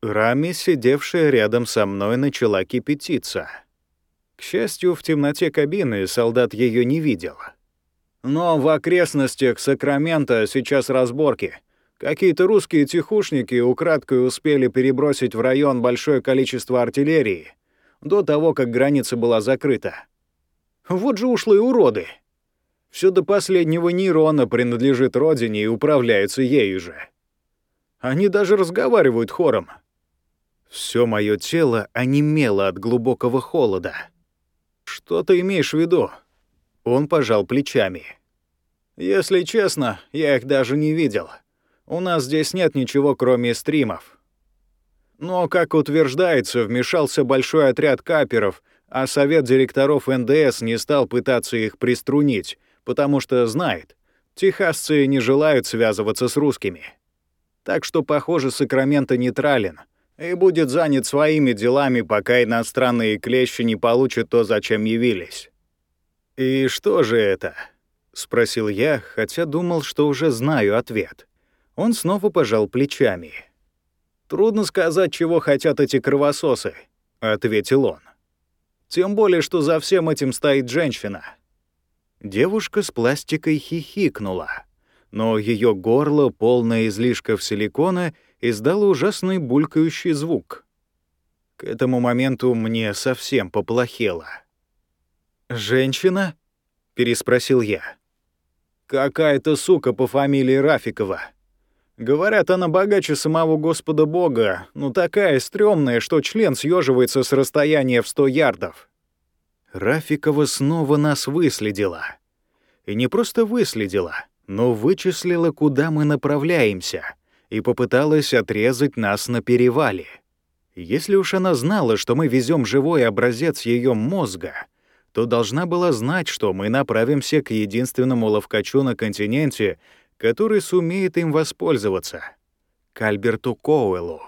Рами, сидевшая рядом со мной, начала кипятиться. К счастью, в темноте кабины солдат ее не видел. Но в окрестностях Сакрамента сейчас разборки. Какие-то русские тихушники украдкой успели перебросить в район большое количество артиллерии до того, как граница была закрыта. Вот же ушлые уроды! Все до последнего нейрона принадлежит родине и управляется ею же. Они даже разговаривают хором. Все мое тело онемело от глубокого холода. Что ты имеешь в виду? Он пожал плечами. Если честно, я их даже не видел. У нас здесь нет ничего, кроме стримов. Но, как утверждается, вмешался большой отряд каперов, а совет директоров НДС не стал пытаться их приструнить, потому что знает, Техасцы не желают связываться с русскими. Так что, похоже, Сакраменто нейтрален и будет занят своими делами, пока иностранные клещи не получат то, зачем явились. «И что же это?» — спросил я, хотя думал, что уже знаю ответ. Он снова пожал плечами. «Трудно сказать, чего хотят эти кровососы», — ответил он. «Тем более, что за всем этим стоит женщина». Девушка с пластикой хихикнула, но ее горло, полное излишков силикона, издало ужасный булькающий звук. К этому моменту мне совсем поплохело. «Женщина?» — переспросил я. «Какая-то сука по фамилии Рафикова. Говорят, она богаче самого Господа Бога, но такая стрёмная, что член съеживается с расстояния в сто ярдов». Рафикова снова нас выследила. И не просто выследила, но вычислила, куда мы направляемся, и попыталась отрезать нас на перевале. Если уж она знала, что мы везем живой образец ее мозга, то должна была знать, что мы направимся к единственному ловкачу на континенте, который сумеет им воспользоваться — к Альберту Коуэллу.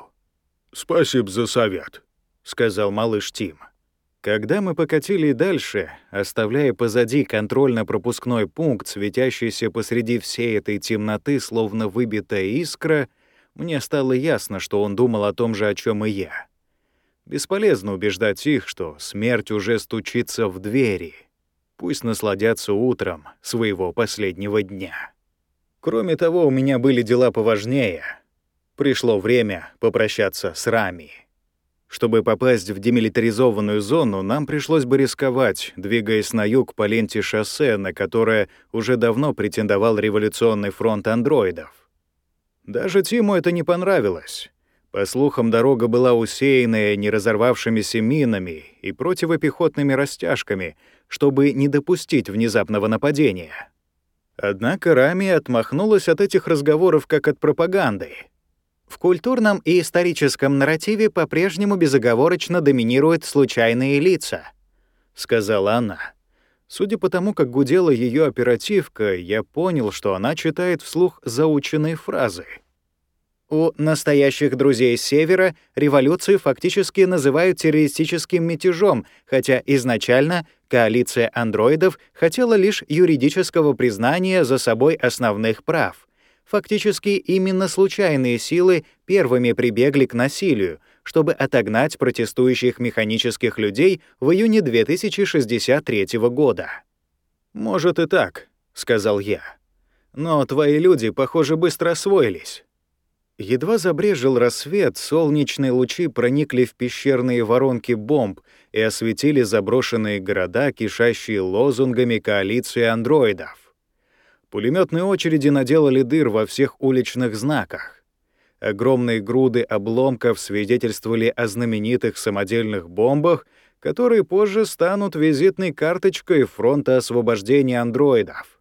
«Спасибо за совет», — сказал малыш Тим. Когда мы покатили дальше, оставляя позади контрольно-пропускной пункт, светящийся посреди всей этой темноты, словно выбитая искра, мне стало ясно, что он думал о том же, о чем и я. Бесполезно убеждать их, что смерть уже стучится в двери. Пусть насладятся утром своего последнего дня. Кроме того, у меня были дела поважнее. Пришло время попрощаться с Рами. Чтобы попасть в демилитаризованную зону, нам пришлось бы рисковать, двигаясь на юг по ленте шоссе, на которое уже давно претендовал революционный фронт андроидов. Даже Тиму это не понравилось. По слухам, дорога была усеянная неразорвавшимися минами и противопехотными растяжками, чтобы не допустить внезапного нападения. Однако Рами отмахнулась от этих разговоров как от пропаганды. В культурном и историческом нарративе по-прежнему безоговорочно доминируют случайные лица, сказала она. Судя по тому, как гудела ее оперативка, я понял, что она читает вслух заученные фразы. У настоящих друзей Севера революцию фактически называют террористическим мятежом, хотя изначально коалиция андроидов хотела лишь юридического признания за собой основных прав. Фактически именно случайные силы первыми прибегли к насилию, чтобы отогнать протестующих механических людей в июне 2063 года. «Может и так», — сказал я. «Но твои люди, похоже, быстро освоились». Едва забрежил рассвет, солнечные лучи проникли в пещерные воронки бомб и осветили заброшенные города, кишащие лозунгами коалиции андроидов. Пулеметные очереди наделали дыр во всех уличных знаках. Огромные груды обломков свидетельствовали о знаменитых самодельных бомбах, которые позже станут визитной карточкой фронта освобождения андроидов.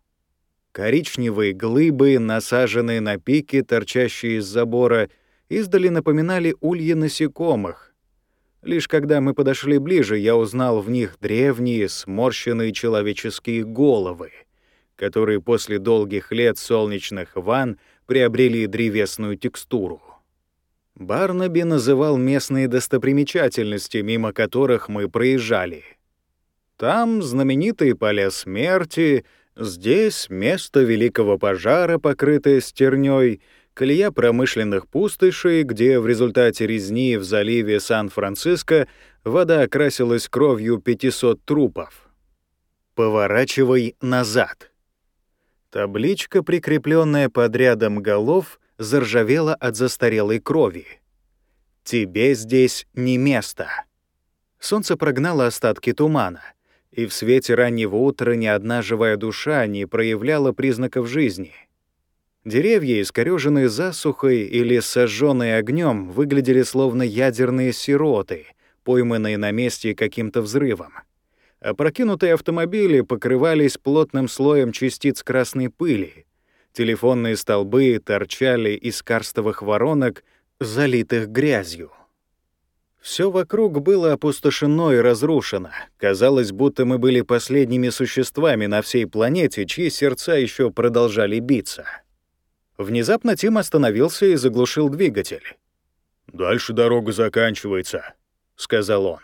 Коричневые глыбы, насаженные на пики, торчащие из забора, издали напоминали ульи насекомых. Лишь когда мы подошли ближе, я узнал в них древние, сморщенные человеческие головы, которые после долгих лет солнечных ванн приобрели древесную текстуру. Барнаби называл местные достопримечательности, мимо которых мы проезжали. Там знаменитые поля смерти — Здесь место великого пожара, покрытое стернёй, колея промышленных пустошей, где в результате резни в заливе Сан-Франциско вода окрасилась кровью 500 трупов. Поворачивай назад. Табличка, прикрепленная под рядом голов, заржавела от застарелой крови. Тебе здесь не место. Солнце прогнало остатки тумана — и в свете раннего утра ни одна живая душа не проявляла признаков жизни. Деревья, искорёженные засухой или сожженные огнем, выглядели словно ядерные сироты, пойманные на месте каким-то взрывом. Опрокинутые автомобили покрывались плотным слоем частиц красной пыли. Телефонные столбы торчали из карстовых воронок, залитых грязью. Все вокруг было опустошено и разрушено. Казалось, будто мы были последними существами на всей планете, чьи сердца еще продолжали биться. Внезапно Тим остановился и заглушил двигатель. «Дальше дорога заканчивается», — сказал он.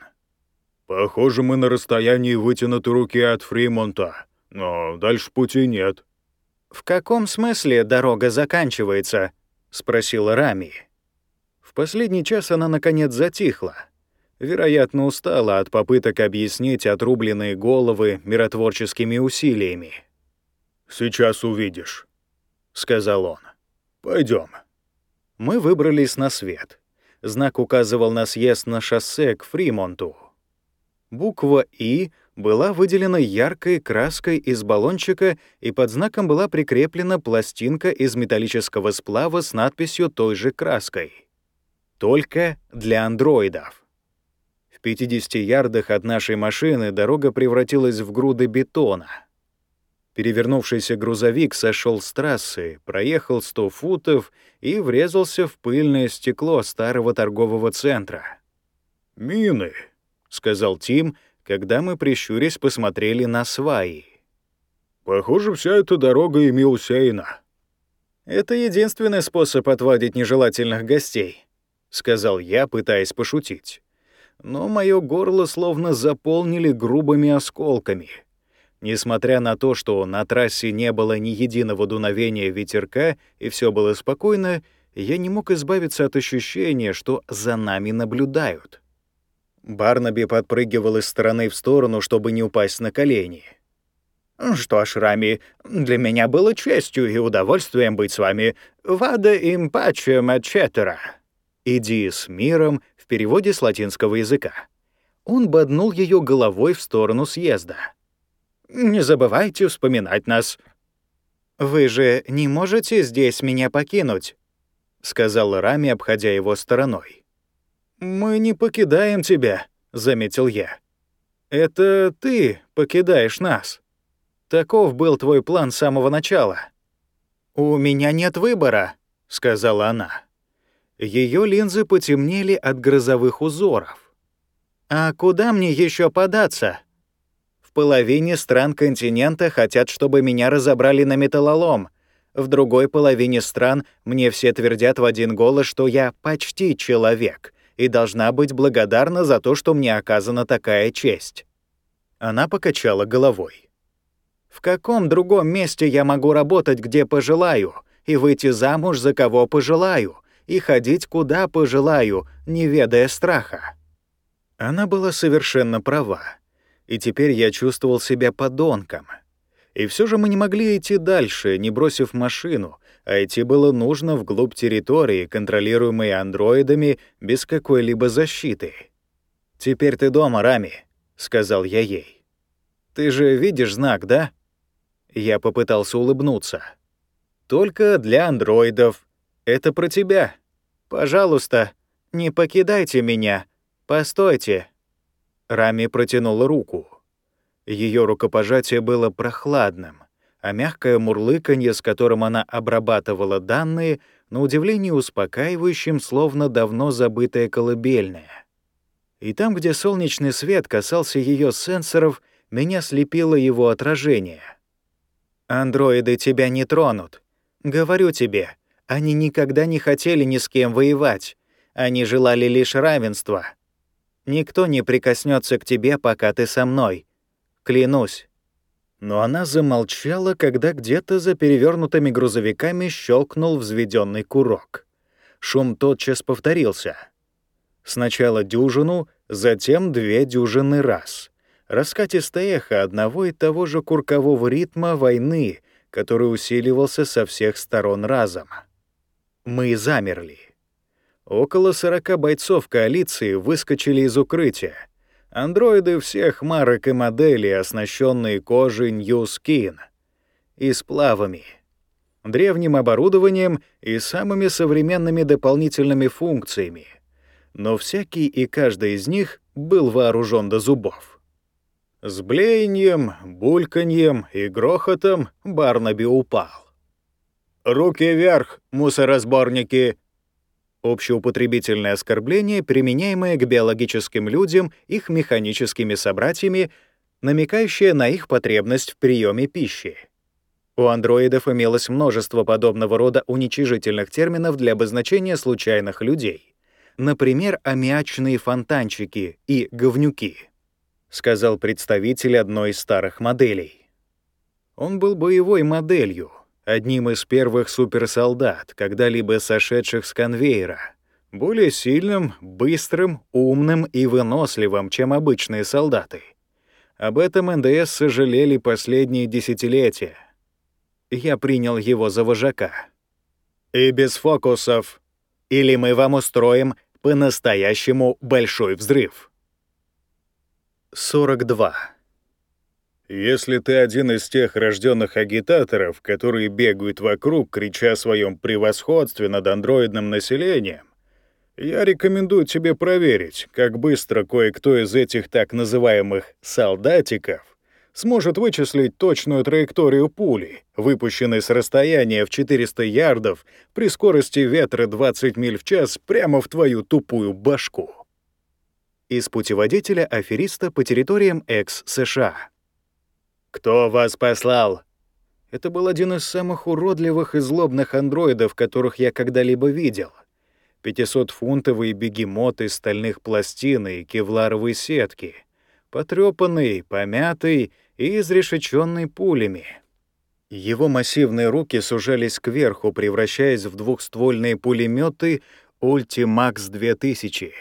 «Похоже, мы на расстоянии вытянутой руки от Фримонта, но дальше пути нет». «В каком смысле дорога заканчивается?» — спросила Рами. В последний час она, наконец, затихла. Вероятно, устала от попыток объяснить отрубленные головы миротворческими усилиями. «Сейчас увидишь», — сказал он. Пойдем. Мы выбрались на свет. Знак указывал на съезд на шоссе к Фримонту. Буква «И» была выделена яркой краской из баллончика, и под знаком была прикреплена пластинка из металлического сплава с надписью той же краской. Только для андроидов. В 50 ярдах от нашей машины дорога превратилась в груды бетона. Перевернувшийся грузовик сошел с трассы, проехал 100 футов и врезался в пыльное стекло старого торгового центра. «Мины», — сказал Тим, когда мы, прищурясь, посмотрели на сваи. «Похоже, вся эта дорога ими усеяна». «Это единственный способ отводить нежелательных гостей», сказал я, пытаясь пошутить. Но мое горло словно заполнили грубыми осколками. Несмотря на то, что на трассе не было ни единого дуновения ветерка и все было спокойно, я не мог избавиться от ощущения, что за нами наблюдают. Барнаби подпрыгивал из стороны в сторону, чтобы не упасть на колени. «Что ж, Рами, для меня было честью и удовольствием быть с вами. Вада им пачем etc. «Иди с миром» в переводе с латинского языка. Он боднул ее головой в сторону съезда. «Не забывайте вспоминать нас». «Вы же не можете здесь меня покинуть», — сказал Рами, обходя его стороной. «Мы не покидаем тебя», — заметил я. «Это ты покидаешь нас. Таков был твой план с самого начала». «У меня нет выбора», — сказала она. Ее линзы потемнели от грозовых узоров. «А куда мне еще податься?» «В половине стран континента хотят, чтобы меня разобрали на металлолом. В другой половине стран мне все твердят в один голос, что я почти человек и должна быть благодарна за то, что мне оказана такая честь». Она покачала головой. «В каком другом месте я могу работать, где пожелаю, и выйти замуж за кого пожелаю, и ходить куда пожелаю, не ведая страха. Она была совершенно права, и теперь я чувствовал себя подонком. И все же мы не могли идти дальше, не бросив машину, идти было нужно вглубь территории, контролируемой андроидами, без какой-либо защиты. «Теперь ты дома, Рами», — сказал я ей. «Ты же видишь знак, да?» Я попытался улыбнуться. «Только для андроидов, это про тебя. Пожалуйста, не покидайте меня. Постойте». Рами протянула руку. Ее рукопожатие было прохладным, а мягкое мурлыканье, с которым она обрабатывала данные, на удивление успокаивающим, словно давно забытое колыбельное. И там, где солнечный свет касался ее сенсоров, меня слепило его отражение. «Андроиды тебя не тронут. Говорю тебе, они никогда не хотели ни с кем воевать. Они желали лишь равенства. Никто не прикоснется к тебе, пока ты со мной. Клянусь». Но она замолчала, когда где-то за перевернутыми грузовиками щелкнул взведенный курок. Шум тотчас повторился. Сначала дюжину, затем две дюжины раз. Раскатистое эхо одного и того же куркового ритма войны, который усиливался со всех сторон разом. Мы замерли. Около 40 бойцов коалиции выскочили из укрытия. Андроиды всех марок и моделей, оснащенные кожей New Skin и сплавами, древним оборудованием и самыми современными дополнительными функциями. Но всякий и каждый из них был вооружен до зубов. С блеянием, бульканьем и грохотом Барнаби упал. «Руки вверх, мусоросборники!» Общеупотребительное оскорбление, применяемое к биологическим людям их механическими собратьями, намекающее на их потребность в приеме пищи. У андроидов имелось множество подобного рода уничижительных терминов для обозначения случайных людей. Например, аммиачные фонтанчики и говнюки, сказал представитель одной из старых моделей. Он был боевой моделью — одним из первых суперсолдат, когда-либо сошедших с конвейера, более сильным, быстрым, умным и выносливым, чем обычные солдаты. Об этом НДС сожалели последние десятилетия. Я принял его за вожака. И без фокусов. Или мы вам устроим по-настоящему большой взрыв. 42. Если ты один из тех рожденных агитаторов, которые бегают вокруг, крича о своем превосходстве над андроидным населением, я рекомендую тебе проверить, как быстро кое-кто из этих так называемых «солдатиков» сможет вычислить точную траекторию пули, выпущенной с расстояния в 400 ярдов при скорости ветра 20 миль в час прямо в твою тупую башку. Из путеводителя афериста по территориям экс-США. «Кто вас послал?» Это был один из самых уродливых и злобных андроидов, которых я когда-либо видел. 500-фунтовый бегемот из стальных пластин и кевларовой сетки, потрёпанный, помятый и изрешеченный пулями. Его массивные руки сужались кверху, превращаясь в двухствольные пулеметы Ultimax 2000,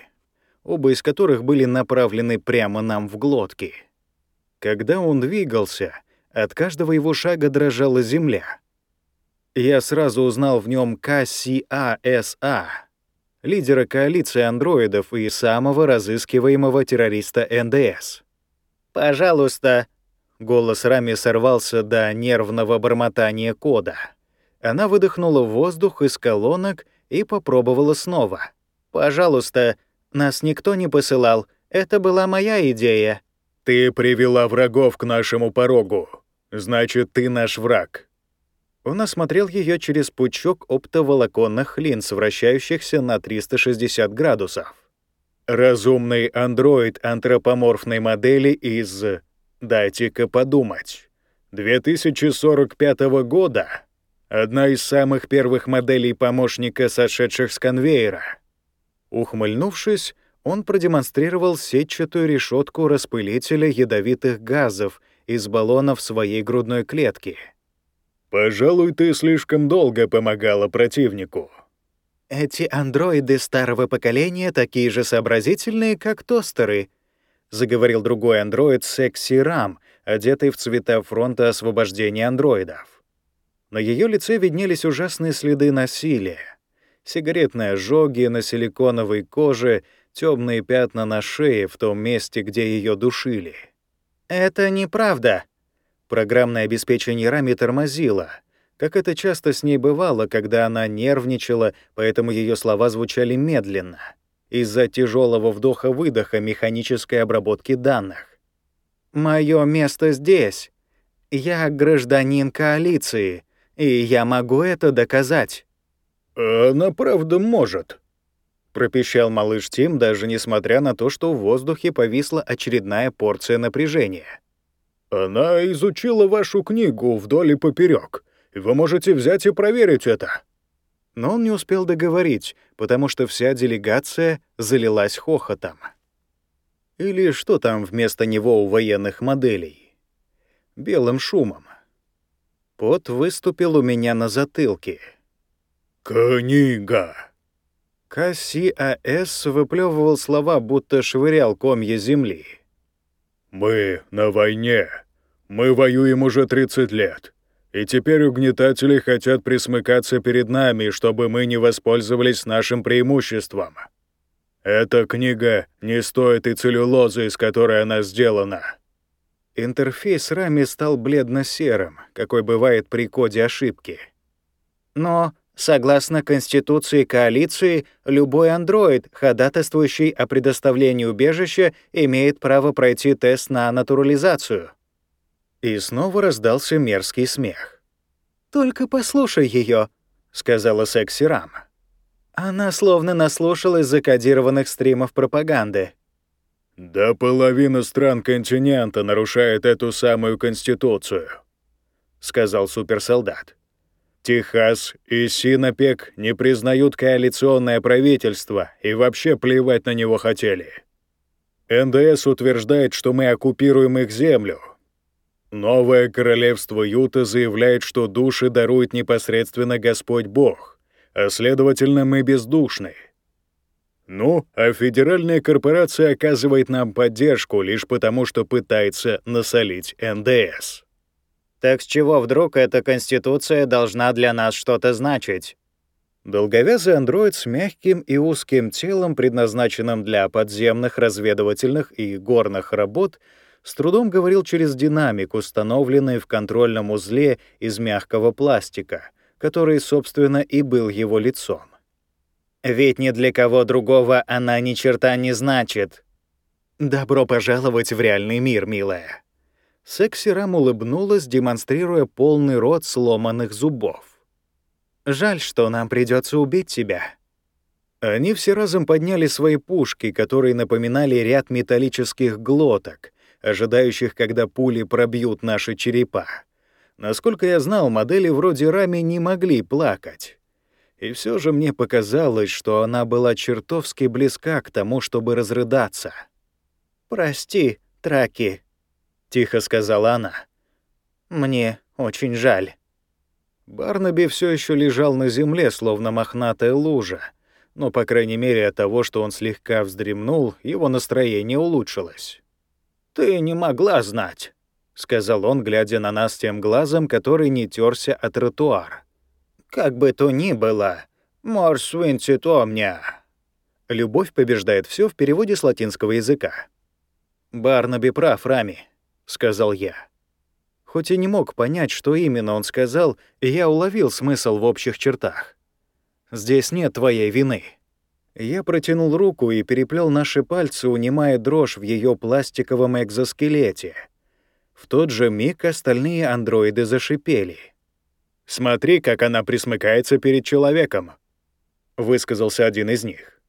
оба из которых были направлены прямо нам в глотки. Когда он двигался, от каждого его шага дрожала земля. Я сразу узнал в нем КСАСА, лидера коалиции андроидов и самого разыскиваемого террориста НДС. «Пожалуйста», — голос Рами сорвался до нервного бормотания кода. Она выдохнула воздух из колонок и попробовала снова. «Пожалуйста, нас никто не посылал. Это была моя идея». «Ты привела врагов к нашему порогу. Значит, ты наш враг». Он осмотрел ее через пучок оптоволоконных линз, вращающихся на 360 градусов. «Разумный андроид антропоморфной модели из... Дайте-ка подумать. 2045 года. Одна из самых первых моделей помощника, сошедших с конвейера». Ухмыльнувшись, он продемонстрировал сетчатую решетку распылителя ядовитых газов из баллонов своей грудной клетки. «Пожалуй, ты слишком долго помогала противнику». «Эти андроиды старого поколения такие же сообразительные, как тостеры», — заговорил другой андроид Секси Рам, одетый в цвета фронта освобождения андроидов. На ее лице виднелись ужасные следы насилия. Сигаретные ожоги на силиконовой коже — темные пятна на шее в том месте, где ее душили. «Это неправда!» Программное обеспечение Рами тормозило, как это часто с ней бывало, когда она нервничала, поэтому ее слова звучали медленно, из-за тяжелого вдоха-выдоха механической обработки данных. «Мое место здесь. Я гражданин коалиции, и я могу это доказать». «Она правда может», — пропищал малыш Тим, даже несмотря на то, что в воздухе повисла очередная порция напряжения. «Она изучила вашу книгу вдоль и поперек, вы можете взять и проверить это». Но он не успел договорить, потому что вся делегация залилась хохотом. Или что там вместо него у военных моделей? Белым шумом. Пот выступил у меня на затылке. «Книга!» Касси А.С. выплевывал слова, будто швырял комья земли. «Мы на войне. Мы воюем уже 30 лет. И теперь угнетатели хотят присмыкаться перед нами, чтобы мы не воспользовались нашим преимуществом. Эта книга не стоит и целлюлозы, из которой она сделана». Интерфейс Рами стал бледно-серым, какой бывает при коде ошибки. «Но Согласно Конституции коалиции, любой андроид, ходатайствующий о предоставлении убежища, имеет право пройти тест на натурализацию. И снова раздался мерзкий смех. «Только послушай ее, сказала Секси Рам. Она словно наслушалась закодированных стримов пропаганды. «Да половина стран континента нарушает эту самую конституцию», — сказал суперсолдат. «Техас и Синопек не признают коалиционное правительство и вообще плевать на него хотели. НДС утверждает, что мы оккупируем их землю. Новое королевство Юта заявляет, что души дарует непосредственно Господь Бог, а следовательно, мы бездушны. Ну, а федеральная корпорация оказывает нам поддержку лишь потому, что пытается насолить НДС. Так с чего вдруг эта конституция должна для нас что-то значить? Долговязый андроид с мягким и узким телом, предназначенным для подземных разведывательных и горных работ, с трудом говорил через динамик, установленный в контрольном узле из мягкого пластика, который, собственно, и был его лицом. Ведь ни для кого другого она ни черта не значит. Добро пожаловать в реальный мир, милая. Секси Рам улыбнулась, демонстрируя полный рот сломанных зубов. Жаль, что нам придется убить тебя. Они все разом подняли свои пушки, которые напоминали ряд металлических глоток, ожидающих, когда пули пробьют наши черепа. Насколько я знал, модели вроде Рами не могли плакать. И все же мне показалось, что она была чертовски близка к тому, чтобы разрыдаться. «Прости, Траки», — тихо сказала она. «Мне очень жаль». Барнаби все еще лежал на земле, словно мохнатая лужа, но, по крайней мере, от того, что он слегка вздремнул, его настроение улучшилось. «Ты не могла знать», — сказал он, глядя на нас тем глазом, который не терся от тротуар. Как бы то ни было, «Морс винцит омня». «Любовь побеждает все в переводе с латинского языка. «Барнаби прав, Рами», — сказал я. Хоть и не мог понять, что именно он сказал, я уловил смысл в общих чертах. «Здесь нет твоей вины». Я протянул руку и переплел наши пальцы, унимая дрожь в ее пластиковом экзоскелете. В тот же миг остальные андроиды зашипели — Смотри, как она присмыкается перед человеком», — высказался один из них.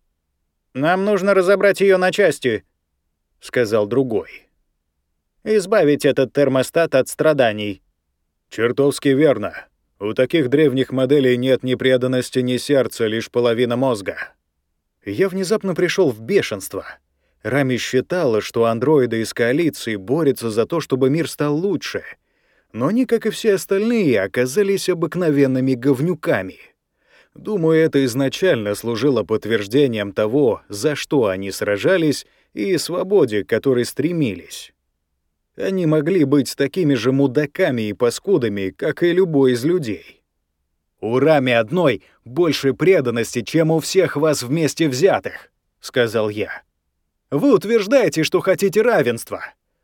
«Нам нужно разобрать ее на части», — сказал другой. «Избавить этот термостат от страданий». «Чертовски верно. У таких древних моделей нет ни преданности, ни сердца, лишь половина мозга». Я внезапно пришел в бешенство. Рами считала, что андроиды из коалиции борются за то, чтобы мир стал лучше — но они, как и все остальные, оказались обыкновенными говнюками. Думаю, это изначально служило подтверждением того, за что они сражались и свободе, к которой стремились. Они могли быть такими же мудаками и паскудами, как и любой из людей. «У Рами одной больше преданности, чем у всех вас вместе взятых», — сказал я. «Вы утверждаете, что хотите равенства,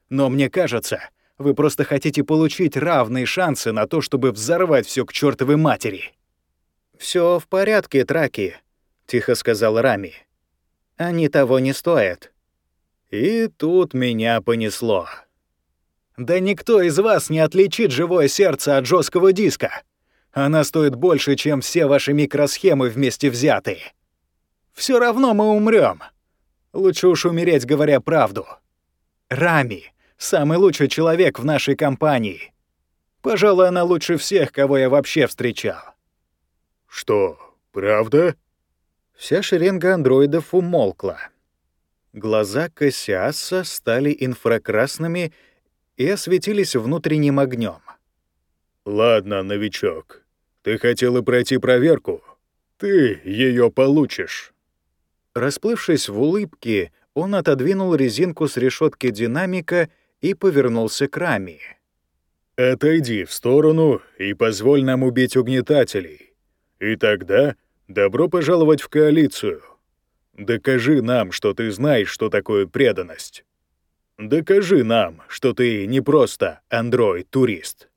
но мне кажется, вы просто хотите получить равные шансы на то, чтобы взорвать все к чертовой матери». Все в порядке, Траки», — тихо сказал Рами. «Они того не стоят». И тут меня понесло. «Да никто из вас не отличит живое сердце от жесткого диска. Она стоит больше, чем все ваши микросхемы вместе взятые. Все равно мы умрем. Лучше уж умереть, говоря правду. Рами, Самый лучший человек в нашей компании. Пожалуй, она лучше всех, кого я вообще встречал». «Что, правда?» Вся шеренга андроидов умолкла. Глаза Кассиаса стали инфракрасными и осветились внутренним огнем. «Ладно, новичок, ты хотела пройти проверку. Ты ее получишь». Расплывшись в улыбке, он отодвинул резинку с решетки динамика и повернулся к Рами. «Отойди в сторону и позволь нам убить угнетателей. И тогда добро пожаловать в коалицию. Докажи нам, что ты знаешь, что такое преданность. Докажи нам, что ты не просто андроид-турист».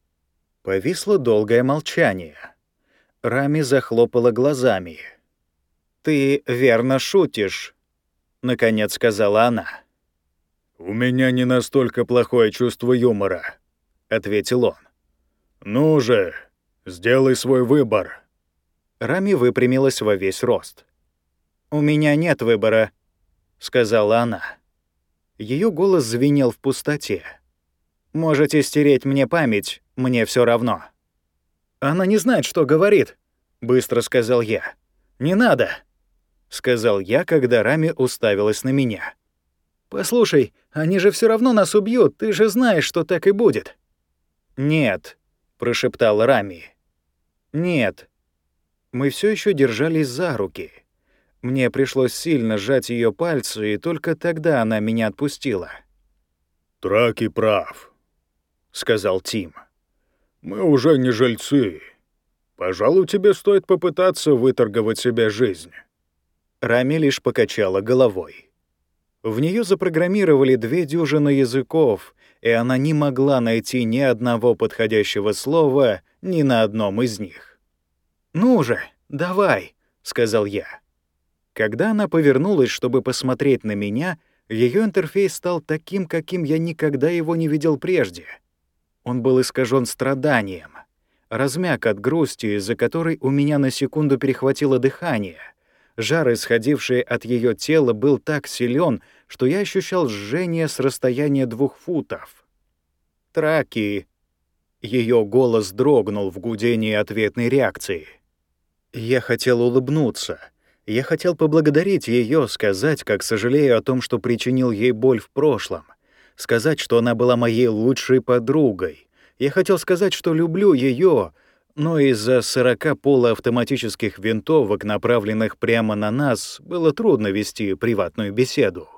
Повисло долгое молчание. Рами захлопала глазами. «Ты верно шутишь», — наконец сказала она. «У меня не настолько плохое чувство юмора», — ответил он. «Ну же, сделай свой выбор». Рами выпрямилась во весь рост. «У меня нет выбора», — сказала она. Ее голос звенел в пустоте. «Можете стереть мне память, мне все равно». «Она не знает, что говорит», — быстро сказал я. «Не надо», — сказал я, когда Рами уставилась на меня. «Послушай, они же все равно нас убьют, ты же знаешь, что так и будет». «Нет», — прошептал Рами. «Нет». Мы все еще держались за руки. Мне пришлось сильно сжать ее пальцы, и только тогда она меня отпустила. «Траки прав», — сказал Тим. «Мы уже не жильцы. Пожалуй, тебе стоит попытаться выторговать себе жизнь». Рами лишь покачала головой. В нее запрограммировали две дюжины языков, и она не могла найти ни одного подходящего слова ни на одном из них. «Ну же, давай», — сказал я. Когда она повернулась, чтобы посмотреть на меня, ее интерфейс стал таким, каким я никогда его не видел прежде. Он был искажен страданием, размяк от грусти, из-за которой у меня на секунду перехватило дыхание. Жар, исходивший от ее тела, был так силен, что я ощущал жжение с расстояния двух футов. «Траки!» Ее голос дрогнул в гудении ответной реакции. Я хотел улыбнуться — я хотел поблагодарить ее, сказать, как сожалею о том, что причинил ей боль в прошлом, сказать, что она была моей лучшей подругой. Я хотел сказать, что люблю ее, но из-за сорока полуавтоматических винтовок, направленных прямо на нас, было трудно вести приватную беседу.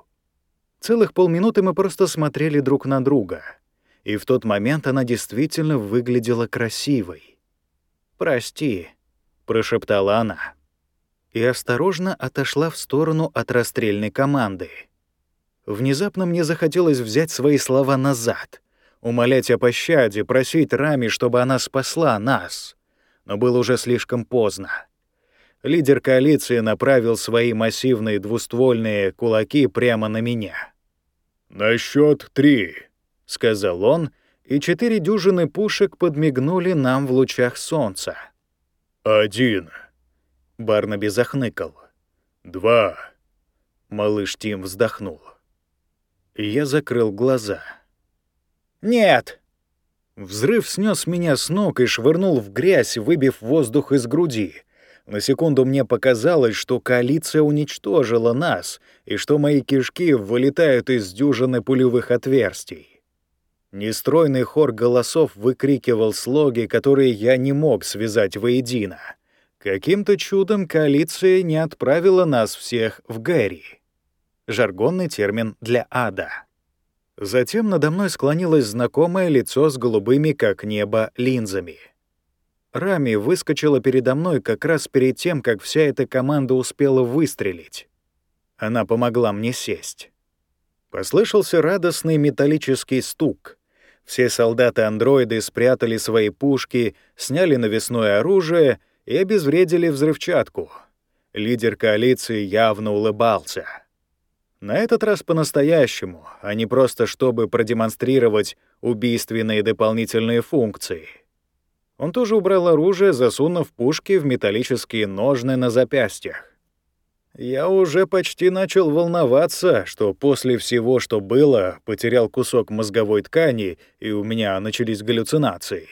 Целых полминуты мы просто смотрели друг на друга. И в тот момент она действительно выглядела красивой. «Прости», — прошептала она и осторожно отошла в сторону от расстрельной команды. Внезапно мне захотелось взять свои слова назад, умолять о пощаде, просить Рами, чтобы она спасла нас. Но было уже слишком поздно. Лидер коалиции направил свои массивные двуствольные кулаки прямо на меня. «На счет три», — сказал он, и четыре дюжины пушек подмигнули нам в лучах солнца. «Один», Барнаби захныкал. «Два». Малыш Тим вздохнул. Я закрыл глаза. «Нет!» Взрыв снес меня с ног и швырнул в грязь, выбив воздух из груди. На секунду мне показалось, что коалиция уничтожила нас, и что мои кишки вылетают из дюжины пулевых отверстий. Нестройный хор голосов выкрикивал слоги, которые я не мог связать воедино. Каким-то чудом коалиция не отправила нас всех в Гэри. Жаргонный термин для ада. Затем надо мной склонилось знакомое лицо с голубыми, как небо, линзами. Рами выскочила передо мной как раз перед тем, как вся эта команда успела выстрелить. Она помогла мне сесть. Послышался радостный металлический стук. Все солдаты-андроиды спрятали свои пушки, сняли навесное оружие — и обезвредили взрывчатку. Лидер коалиции явно улыбался. На этот раз по-настоящему, а не просто чтобы продемонстрировать убийственные дополнительные функции. Он тоже убрал оружие, засунув пушки в металлические ножны на запястьях. Я уже почти начал волноваться, что после всего, что было, потерял кусок мозговой ткани, и у меня начались галлюцинации.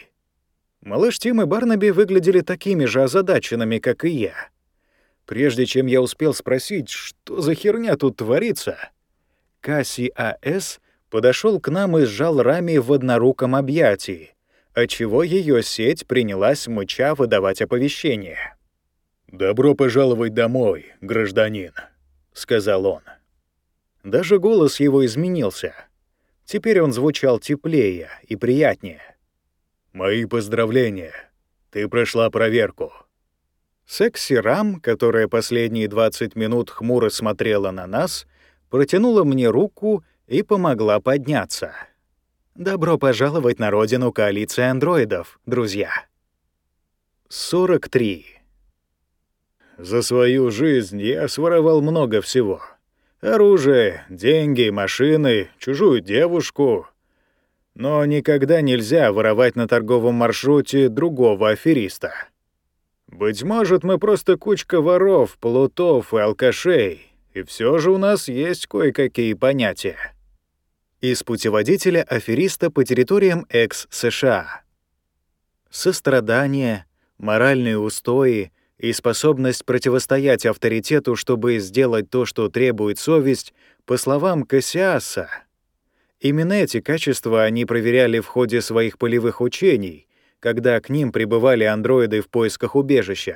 Малыш Тим и Барнаби выглядели такими же озадаченными, как и я. Прежде чем я успел спросить, что за херня тут творится, Касси А.С. подошел к нам и сжал Рами в одноруком объятии, отчего ее сеть принялась мыча выдавать оповещение. «Добро пожаловать домой, гражданин», — сказал он. Даже голос его изменился. Теперь он звучал теплее и приятнее. «Мои поздравления. Ты прошла проверку». Секси Рам, которая последние 20 минут хмуро смотрела на нас, протянула мне руку и помогла подняться. «Добро пожаловать на родину коалиции андроидов, друзья». 43. За свою жизнь я своровал много всего. Оружие, деньги, машины, чужую девушку, но никогда нельзя воровать на торговом маршруте другого афериста. Быть может, мы просто кучка воров, плутов и алкашей, и все же у нас есть кое-какие понятия. Из путеводителя афериста по территориям экс-США. Сострадание, моральные устои и способность противостоять авторитету, чтобы сделать то, что требует совесть, по словам Кассиаса. Именно эти качества они проверяли в ходе своих полевых учений, когда к ним прибывали андроиды в поисках убежища.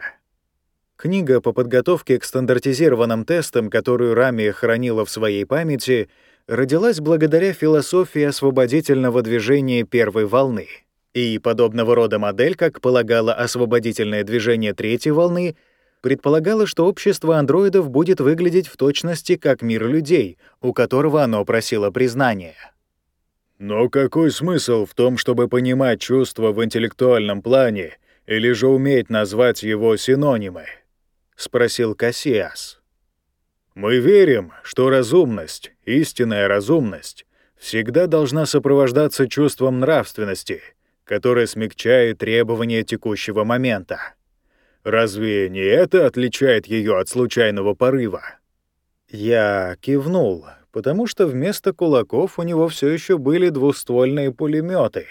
Книга по подготовке к стандартизированным тестам, которую Рами хранила в своей памяти, родилась благодаря философии освободительного движения первой волны. И подобного рода модель, как полагало освободительное движение третьей волны, предполагала, что общество андроидов будет выглядеть в точности как мир людей, у которого оно просило признания. Но какой смысл в том, чтобы понимать чувства в интеллектуальном плане или же уметь назвать его синонимы? спросил Кассиас. Мы верим, что разумность, истинная разумность, всегда должна сопровождаться чувством нравственности, которое смягчает требования текущего момента. Разве не это отличает ее от случайного порыва? Я кивнул, потому что вместо кулаков у него все еще были двуствольные пулеметы,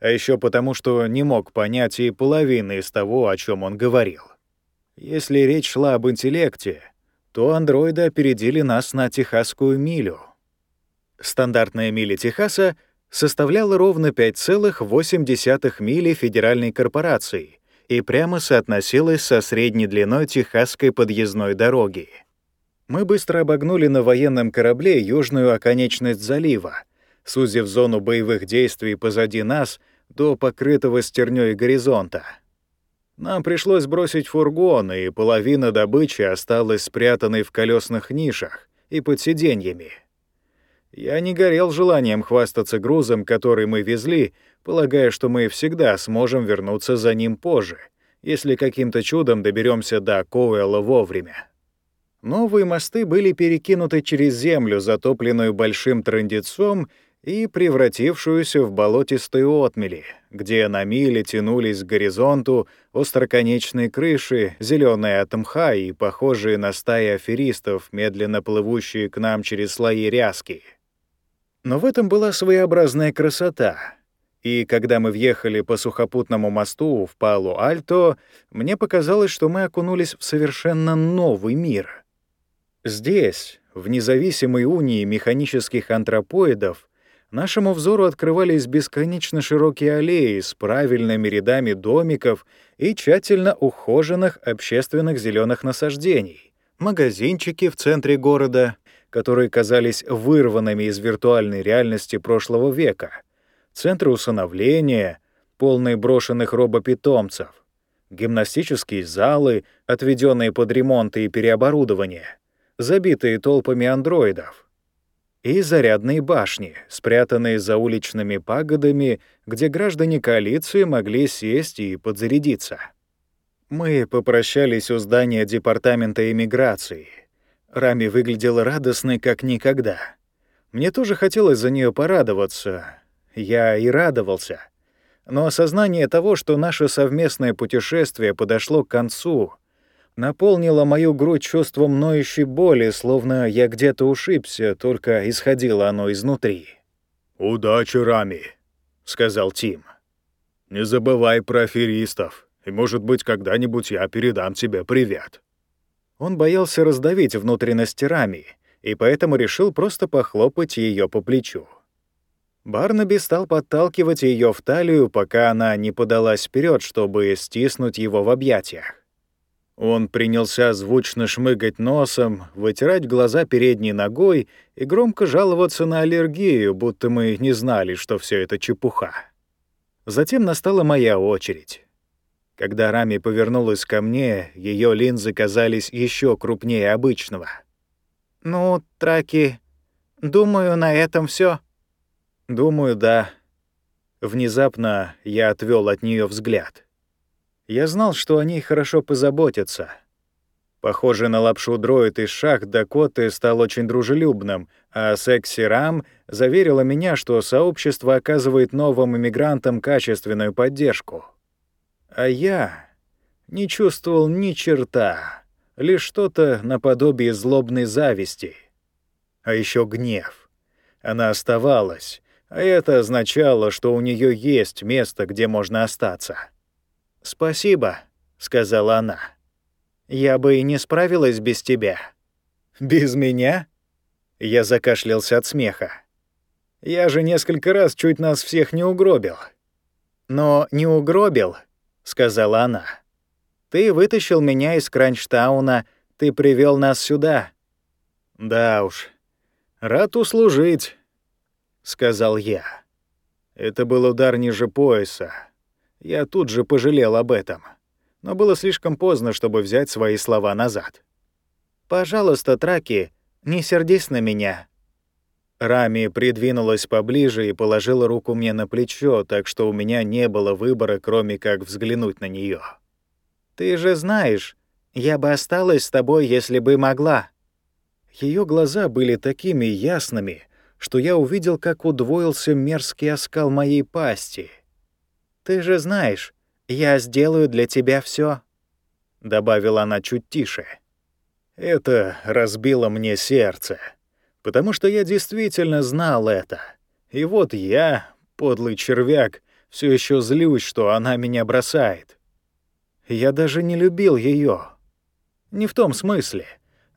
а еще потому, что не мог понять и половины из того, о чем он говорил. Если речь шла об интеллекте, то андроиды опередили нас на техасскую милю. Стандартная миля Техаса составляла ровно 5,8 мили федеральной корпорации и прямо соотносилась со средней длиной техасской подъездной дороги. Мы быстро обогнули на военном корабле южную оконечность залива, сузив зону боевых действий позади нас до покрытого стернёй горизонта. Нам пришлось бросить фургон, и половина добычи осталась спрятанной в колесных нишах и под сиденьями. Я не горел желанием хвастаться грузом, который мы везли, полагая, что мы всегда сможем вернуться за ним позже, если каким-то чудом доберемся до Коуэлла вовремя. Новые мосты были перекинуты через землю, затопленную большим трындецом и превратившуюся в болотистые отмели, где на миле тянулись к горизонту остроконечные крыши, зеленые от мха и похожие на стаи аферистов, медленно плывущие к нам через слои ряски. Но в этом была своеобразная красота. И когда мы въехали по сухопутному мосту в Палу-Альто, мне показалось, что мы окунулись в совершенно новый мир — Здесь, в независимой унии механических антропоидов, нашему взору открывались бесконечно широкие аллеи с правильными рядами домиков и тщательно ухоженных общественных зеленых насаждений, магазинчики в центре города, которые казались вырванными из виртуальной реальности прошлого века, центры усыновления, полные брошенных робопитомцев, гимнастические залы, отведенные под ремонты и переоборудование — забитые толпами андроидов, и зарядные башни, спрятанные за уличными пагодами, где граждане коалиции могли сесть и подзарядиться. Мы попрощались у здания Департамента иммиграции. Рами выглядела радостной как никогда. Мне тоже хотелось за нее порадоваться. Я и радовался. Но осознание того, что наше совместное путешествие подошло к концу — наполнила мою грудь чувством ноющей боли, словно я где-то ушибся, только исходило оно изнутри. «Удачи, Рами», — сказал Тим. «Не забывай про аферистов, и, может быть, когда-нибудь я передам тебе привет». Он боялся раздавить внутренности Рами, и поэтому решил просто похлопать ее по плечу. Барнаби стал подталкивать ее в талию, пока она не подалась вперед, чтобы стиснуть его в объятиях. Он принялся звучно шмыгать носом, вытирать глаза передней ногой и громко жаловаться на аллергию, будто мы не знали, что все это чепуха. Затем настала моя очередь. Когда Рами повернулась ко мне, ее линзы казались еще крупнее обычного. «Ну, Траки, думаю, на этом все. «Думаю, да». Внезапно я отвел от нее взгляд. Я знал, что о ней хорошо позаботятся. Похоже на лапшу дроид из шах Дакоты стал очень дружелюбным, а Секси Рам заверила меня, что сообщество оказывает новым иммигрантам качественную поддержку. А я... не чувствовал ни черта, лишь что-то наподобие злобной зависти. А еще гнев. Она оставалась, а это означало, что у нее есть место, где можно остаться. «Спасибо», — сказала она. «Я бы и не справилась без тебя». «Без меня?» Я закашлялся от смеха. «Я же несколько раз чуть нас всех не угробил». «Но не угробил», — сказала она. «Ты вытащил меня из Кранчтауна, ты привел нас сюда». «Да уж, рад услужить», — сказал я. Это был удар ниже пояса. Я тут же пожалел об этом. Но было слишком поздно, чтобы взять свои слова назад. «Пожалуйста, Траки, не сердись на меня». Рами придвинулась поближе и положила руку мне на плечо, так что у меня не было выбора, кроме как взглянуть на нее. «Ты же знаешь, я бы осталась с тобой, если бы могла». Ее глаза были такими ясными, что я увидел, как удвоился мерзкий оскал моей пасти. «Ты же знаешь, я сделаю для тебя все, добавила она чуть тише. Это разбило мне сердце, потому что я действительно знал это. И вот я, подлый червяк, все еще злюсь, что она меня бросает. Я даже не любил ее. Не в том смысле.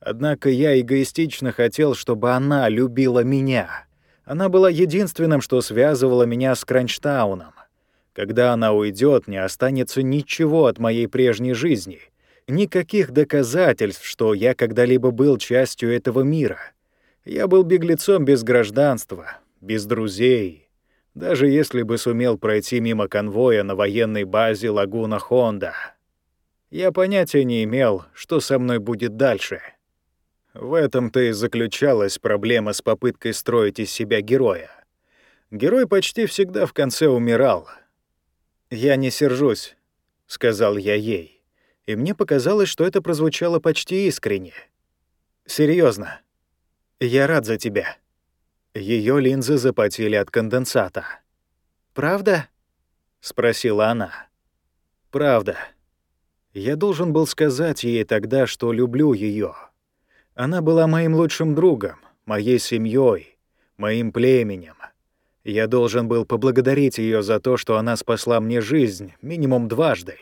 Однако я эгоистично хотел, чтобы она любила меня. Она была единственным, что связывало меня с Кранчтауном. Когда она уйдет, не останется ничего от моей прежней жизни. Никаких доказательств, что я когда-либо был частью этого мира. Я был беглецом без гражданства, без друзей. Даже если бы сумел пройти мимо конвоя на военной базе Лагуна Хонда. Я понятия не имел, что со мной будет дальше. В этом-то и заключалась проблема с попыткой строить из себя героя. Герой почти всегда в конце умирал — «Я не сержусь», — сказал я ей, и мне показалось, что это прозвучало почти искренне. Серьезно, я рад за тебя». Ее линзы запотели от конденсата. «Правда?» — спросила она. «Правда. Я должен был сказать ей тогда, что люблю ее. Она была моим лучшим другом, моей семьей, моим племенем. Я должен был поблагодарить ее за то, что она спасла мне жизнь минимум дважды.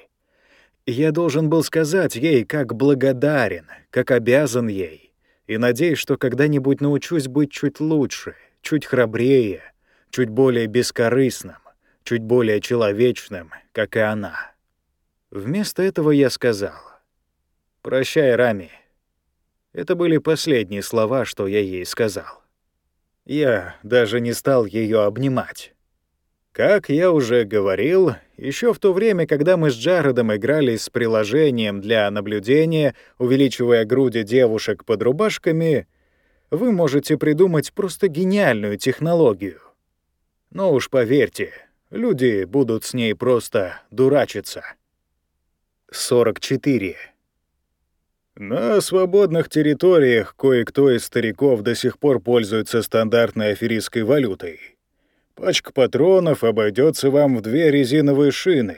Я должен был сказать ей, как благодарен, как обязан ей, и надеюсь, что когда-нибудь научусь быть чуть лучше, чуть храбрее, чуть более бескорыстным, чуть более человечным, как и она. Вместо этого я сказал «Прощай, Рами». Это были последние слова, что я ей сказал. Я даже не стал ее обнимать. Как я уже говорил, еще в то время, когда мы с Джаредом играли с приложением для наблюдения, увеличивая груди девушек под рубашками, вы можете придумать просто гениальную технологию. Но уж поверьте, люди будут с ней просто дурачиться. 44. На свободных территориях кое-кто из стариков до сих пор пользуется стандартной аферистской валютой. Пачка патронов обойдется вам в две резиновые шины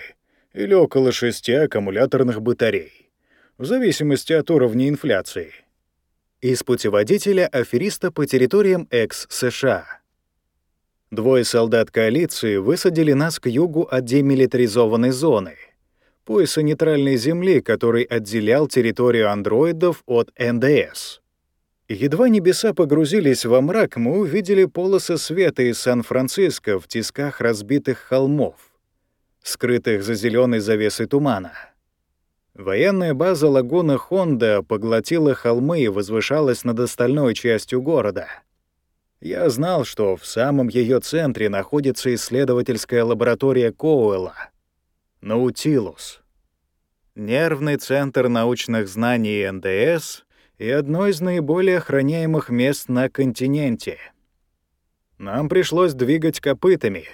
или около шести аккумуляторных батарей, в зависимости от уровня инфляции. Из путеводителя афериста по территориям экс-США. Двое солдат коалиции высадили нас к югу от демилитаризованной зоны — пояса нейтральной Земли, который отделял территорию андроидов от НДС. Едва небеса погрузились во мрак, мы увидели полосы света из Сан-Франциско в тисках разбитых холмов, скрытых за зеленой завесой тумана. Военная база лагуна Хонда поглотила холмы и возвышалась над остальной частью города. Я знал, что в самом ее центре находится исследовательская лаборатория Коуэлла — Наутилус. Нервный центр научных знаний НДС и одно из наиболее охраняемых мест на континенте. Нам пришлось двигать копытами,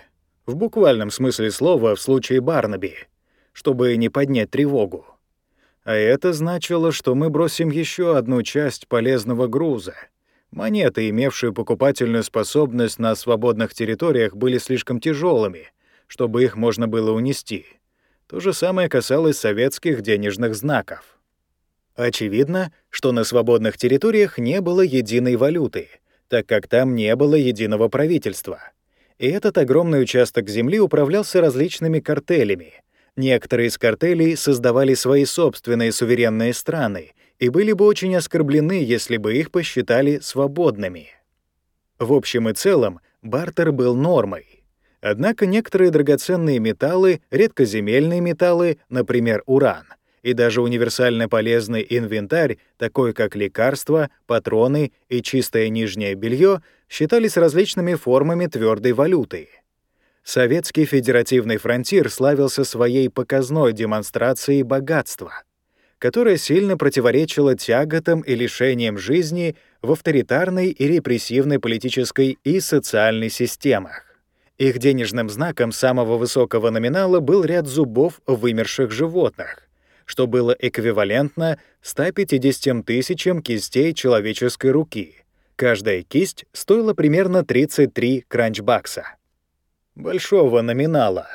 в буквальном смысле слова в случае Барнаби, чтобы не поднять тревогу. А это значило, что мы бросим еще одну часть полезного груза. Монеты, имевшие покупательную способность на свободных территориях, были слишком тяжелыми, чтобы их можно было унести — То же самое касалось советских денежных знаков. Очевидно, что на свободных территориях не было единой валюты, так как там не было единого правительства. И этот огромный участок земли управлялся различными картелями. Некоторые из картелей создавали свои собственные суверенные страны и были бы очень оскорблены, если бы их посчитали свободными. В общем и целом, бартер был нормой. Однако некоторые драгоценные металлы, редкоземельные металлы, например, уран — и даже универсально полезный инвентарь, такой как лекарства, патроны и чистое нижнее белье, считались различными формами твердой валюты. Советский федеративный фронтир славился своей показной демонстрацией богатства, которая сильно противоречила тяготам и лишениям жизни в авторитарной и репрессивной политической и социальной системах. Их денежным знаком самого высокого номинала был ряд зубов вымерших животных, что было эквивалентно 150 тысячам кистей человеческой руки. Каждая кисть стоила примерно 33 кранчбакса. Большого номинала.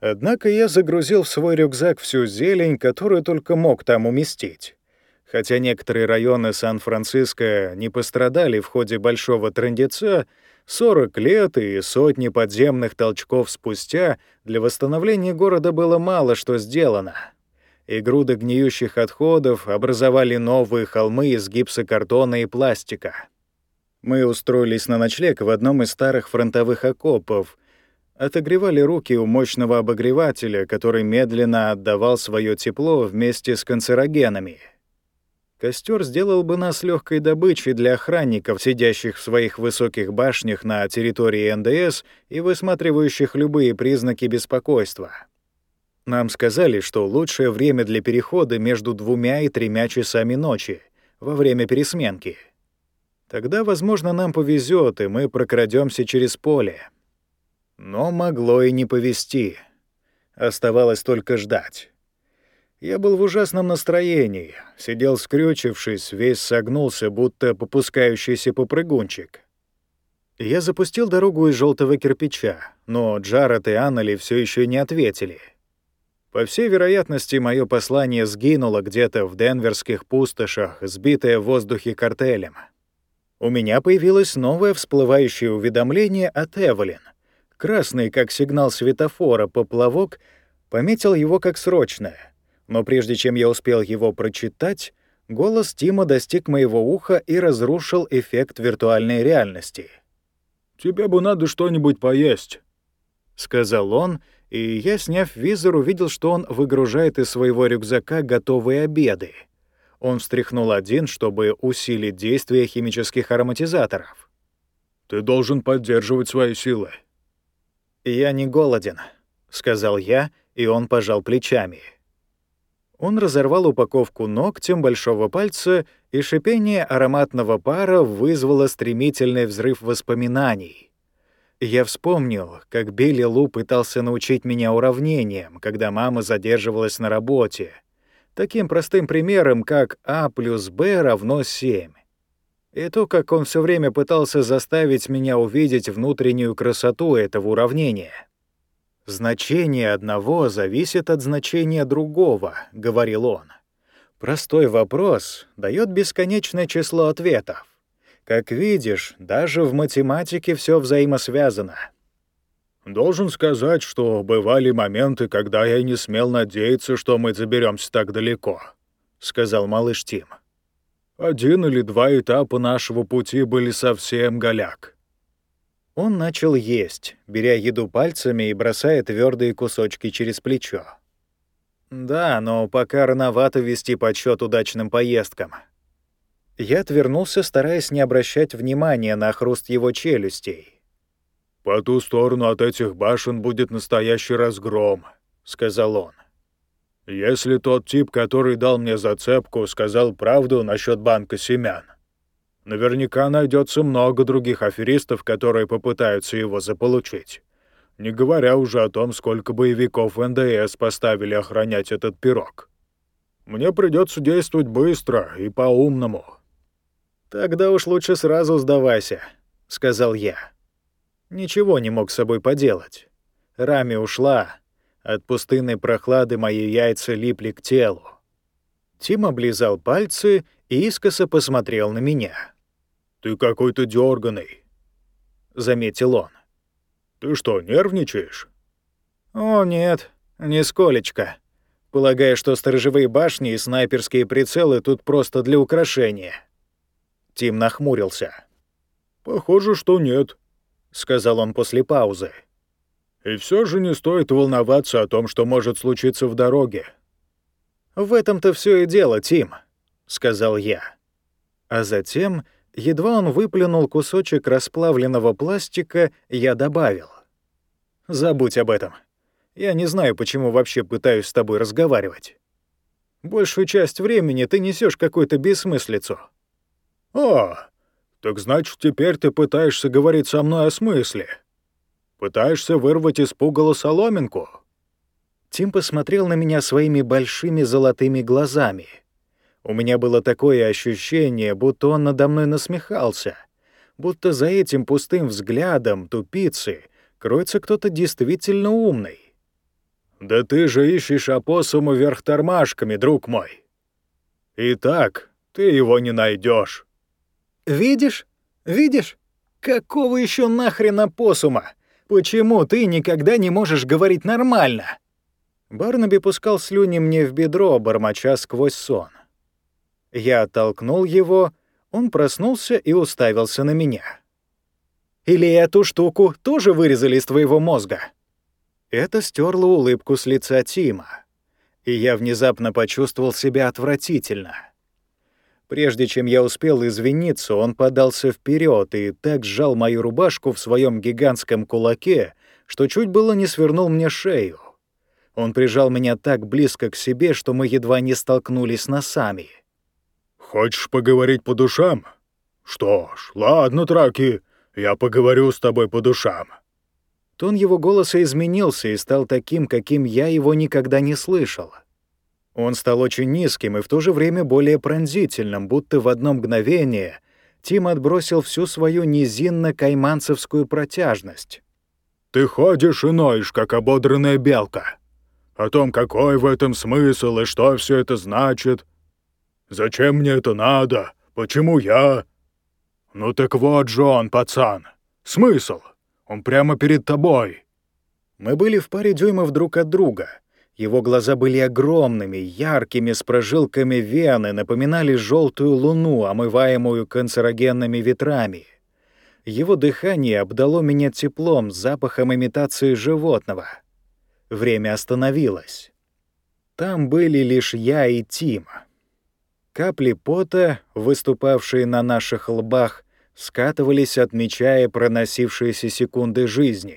Однако я загрузил в свой рюкзак всю зелень, которую только мог там уместить. Хотя некоторые районы Сан-Франциско не пострадали в ходе большого трындеца, 40 лет и сотни подземных толчков спустя для восстановления города было мало что сделано и груды гниющих отходов образовали новые холмы из гипсокартона и пластика. Мы устроились на ночлег в одном из старых фронтовых окопов, отогревали руки у мощного обогревателя, который медленно отдавал свое тепло вместе с канцерогенами. Костер сделал бы нас легкой добычей для охранников, сидящих в своих высоких башнях на территории НДС и высматривающих любые признаки беспокойства. Нам сказали, что лучшее время для перехода между двумя и тремя часами ночи, во время пересменки. Тогда, возможно, нам повезет, и мы прокрадемся через поле. Но могло и не повезти. Оставалось только ждать. Я был в ужасном настроении, сидел скрючившись, весь согнулся, будто попускающийся попрыгунчик. Я запустил дорогу из желтого кирпича, но Джаред и Аннели все еще не ответили — по всей вероятности, мое послание сгинуло где-то в денверских пустошах, сбитое в воздухе картелем. У меня появилось новое всплывающее уведомление от Эвелин. Красный, как сигнал светофора, поплавок пометил его как срочное. Но прежде чем я успел его прочитать, голос Тима достиг моего уха и разрушил эффект виртуальной реальности. «Тебе бы надо что-нибудь поесть», — сказал он, — и я, сняв визор, увидел, что он выгружает из своего рюкзака готовые обеды. Он встряхнул один, чтобы усилить действие химических ароматизаторов. «Ты должен поддерживать свои силы». «Я не голоден», — сказал я, и он пожал плечами. Он разорвал упаковку ногтем большого пальца, и шипение ароматного пара вызвало стремительный взрыв воспоминаний. Я вспомнил, как Билли Лу пытался научить меня уравнениям, когда мама задерживалась на работе. Таким простым примером, как А плюс Б равно 7. И то, как он все время пытался заставить меня увидеть внутреннюю красоту этого уравнения. «Значение одного зависит от значения другого», — говорил он. «Простой вопрос дает бесконечное число ответов. Как видишь, даже в математике все взаимосвязано. Должен сказать, что бывали моменты, когда я не смел надеяться, что мы заберемся так далеко, сказал малыш Тим. Один или два этапа нашего пути были совсем голяк. Он начал есть, беря еду пальцами и бросая твердые кусочки через плечо. Да, но пока рановато вести подсчет удачным поездкам. Я отвернулся, стараясь не обращать внимания на хруст его челюстей. «По ту сторону от этих башен будет настоящий разгром», — сказал он. «Если тот тип, который дал мне зацепку, сказал правду насчет банка семян, наверняка найдется много других аферистов, которые попытаются его заполучить. Не говоря уже о том, сколько боевиков НДС поставили охранять этот пирог. Мне придется действовать быстро и по-умному». «Тогда уж лучше сразу сдавайся», — сказал я. Ничего не мог с собой поделать. Рами ушла, От пустынной прохлады мои яйца липли к телу. Тим облизал пальцы и искоса посмотрел на меня. «Ты какой-то дерганый, заметил он. «Ты что, нервничаешь?» «О, нет, нисколечко. Полагаю, что сторожевые башни и снайперские прицелы тут просто для украшения». Тим нахмурился. «Похоже, что нет», — сказал он после паузы. «И все же не стоит волноваться о том, что может случиться в дороге». «В этом-то все и дело, Тим», — сказал я. А затем Едва он выплюнул кусочек расплавленного пластика, я добавил. «Забудь об этом. Я не знаю, почему вообще пытаюсь с тобой разговаривать. Большую часть времени ты несешь какую-то бессмыслицу». «О, так значит, теперь ты пытаешься говорить со мной о смысле? Пытаешься вырвать из пугала соломинку?» Тим посмотрел на меня своими большими золотыми глазами — у меня было такое ощущение, будто он надо мной насмехался, будто за этим пустым взглядом тупицы кроется кто-то действительно умный. «Да ты же ищешь опоссуму вверх тормашками, друг мой. Итак, ты его не найдешь. «Видишь? Видишь? Какого еще нахрен опоссума? Почему ты никогда не можешь говорить нормально?» Барнаби пускал слюни мне в бедро, бормоча сквозь сон. Я оттолкнул его, он проснулся и уставился на меня. «Или эту штуку тоже вырезали из твоего мозга?» Это стерло улыбку с лица Тима, и я внезапно почувствовал себя отвратительно. Прежде чем я успел извиниться, он подался вперед и так сжал мою рубашку в своем гигантском кулаке, что чуть было не свернул мне шею. Он прижал меня так близко к себе, что мы едва не столкнулись носами — Хочешь поговорить по душам? Что ж, ладно, Траки, я поговорю с тобой по душам». Тон его голоса изменился и стал таким, каким я его никогда не слышал. Он стал очень низким и в то же время более пронзительным, будто в одно мгновение Тим отбросил всю свою низинно-кайманцевскую протяжность. «Ты ходишь и ноешь, как ободранная белка. О том, какой в этом смысл и что все это значит, Зачем мне это надо? Почему я? Ну так вот же он, пацан. Смысл? Он прямо перед тобой. Мы были в паре дюймов друг от друга. Его глаза были огромными, яркими, с прожилками вены, напоминали желтую луну, омываемую канцерогенными ветрами. Его дыхание обдало меня теплом, запахом имитации животного. Время остановилось. Там были лишь я и Тима. Капли пота, выступавшие на наших лбах, скатывались, отмечая проносившиеся секунды жизни.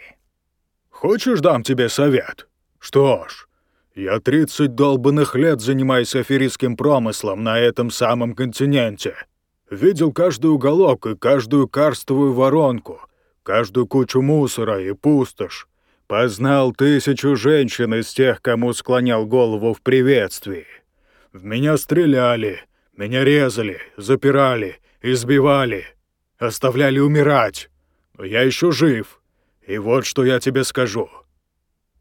«Хочешь, дам тебе совет? Что ж, я 30 долбанных лет занимаюсь аферистским промыслом на этом самом континенте. Видел каждый уголок и каждую карстовую воронку, каждую кучу мусора и пустошь. Познал тысячу женщин из тех, кому склонял голову в приветствии. В меня стреляли, меня резали, запирали, избивали, оставляли умирать. Но я еще жив. И вот что я тебе скажу.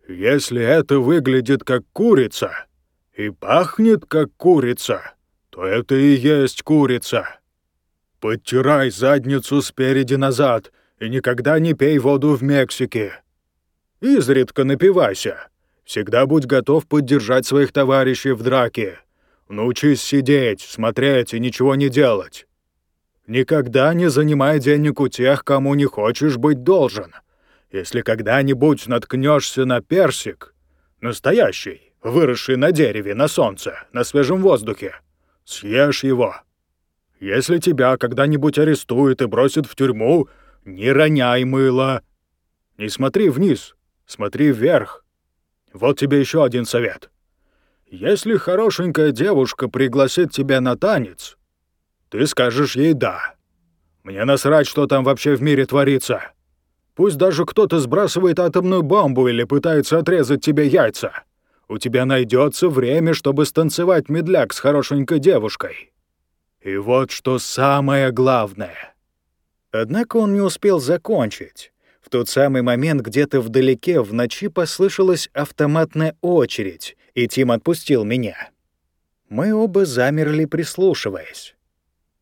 Если это выглядит как курица и пахнет как курица, то это и есть курица. Подтирай задницу спереди назад и никогда не пей воду в Мексике. Изредка напивайся. Всегда будь готов поддержать своих товарищей в драке. Научись сидеть, смотреть и ничего не делать. Никогда не занимай денег у тех, кому не хочешь быть должен. Если когда-нибудь наткнешься на персик, настоящий, выросший на дереве, на солнце, на свежем воздухе, съешь его. Если тебя когда-нибудь арестуют и бросят в тюрьму, не роняй мыло. Не смотри вниз, смотри вверх. Вот тебе еще один совет — если хорошенькая девушка пригласит тебя на танец, ты скажешь ей «да». Мне насрать, что там вообще в мире творится. Пусть даже кто-то сбрасывает атомную бомбу или пытается отрезать тебе яйца. У тебя найдется время, чтобы станцевать медляк с хорошенькой девушкой. И вот что самое главное. Однако он не успел закончить. В тот самый момент где-то вдалеке в ночи послышалась автоматная очередь, и Тим отпустил меня. Мы оба замерли, прислушиваясь.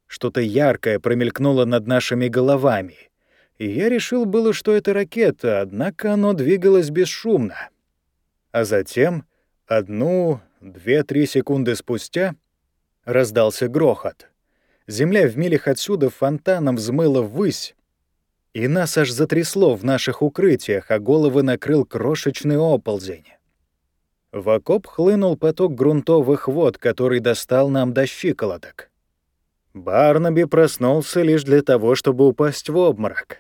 Что-то яркое промелькнуло над нашими головами, и я решил было, что это ракета, однако оно двигалось бесшумно. А затем, одну, две-три секунды спустя, раздался грохот. Земля в милях отсюда фонтаном взмыла ввысь, и нас аж затрясло в наших укрытиях, а головы накрыл крошечный оползень. В окоп хлынул поток грунтовых вод, который достал нам до щиколоток. Барнаби проснулся лишь для того, чтобы упасть в обморок.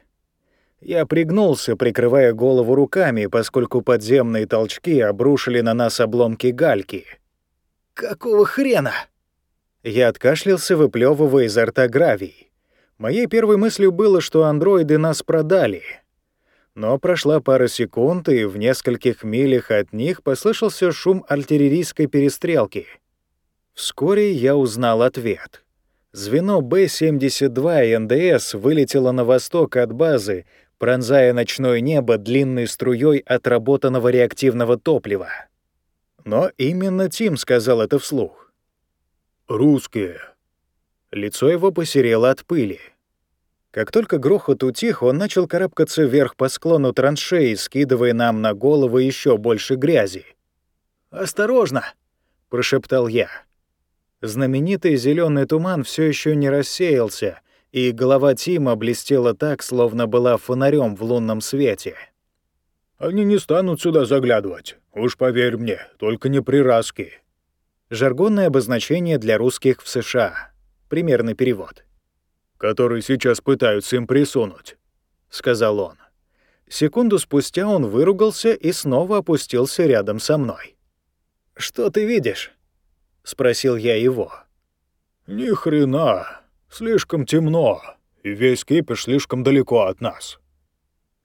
Я пригнулся, прикрывая голову руками, поскольку подземные толчки обрушили на нас обломки гальки. «Какого хрена?» Я откашлялся, выплевывая изо рта гравий. Моей первой мыслью было, что андроиды нас продали — но прошла пара секунд, и в нескольких милях от них послышался шум артиллерийской перестрелки. Вскоре я узнал ответ. Звено Б-72 и НДС вылетело на восток от базы, пронзая ночное небо длинной струей отработанного реактивного топлива. Но именно Тим сказал это вслух. «Русские». Лицо его посерело от пыли. Как только грохот утих, он начал карабкаться вверх по склону траншеи, скидывая нам на головы еще больше грязи. «Осторожно!» — прошептал я. Знаменитый зеленый туман все еще не рассеялся, и голова Тима блестела так, словно была фонарем в лунном свете. «Они не станут сюда заглядывать. Уж поверь мне, только не прираски». Жаргонное обозначение для русских в США. Примерный перевод который сейчас пытаются им присунуть», — сказал он. Секунду спустя он выругался и снова опустился рядом со мной. «Что ты видишь?» — спросил я его. «Ни хрена. Слишком темно, и весь кипиш слишком далеко от нас».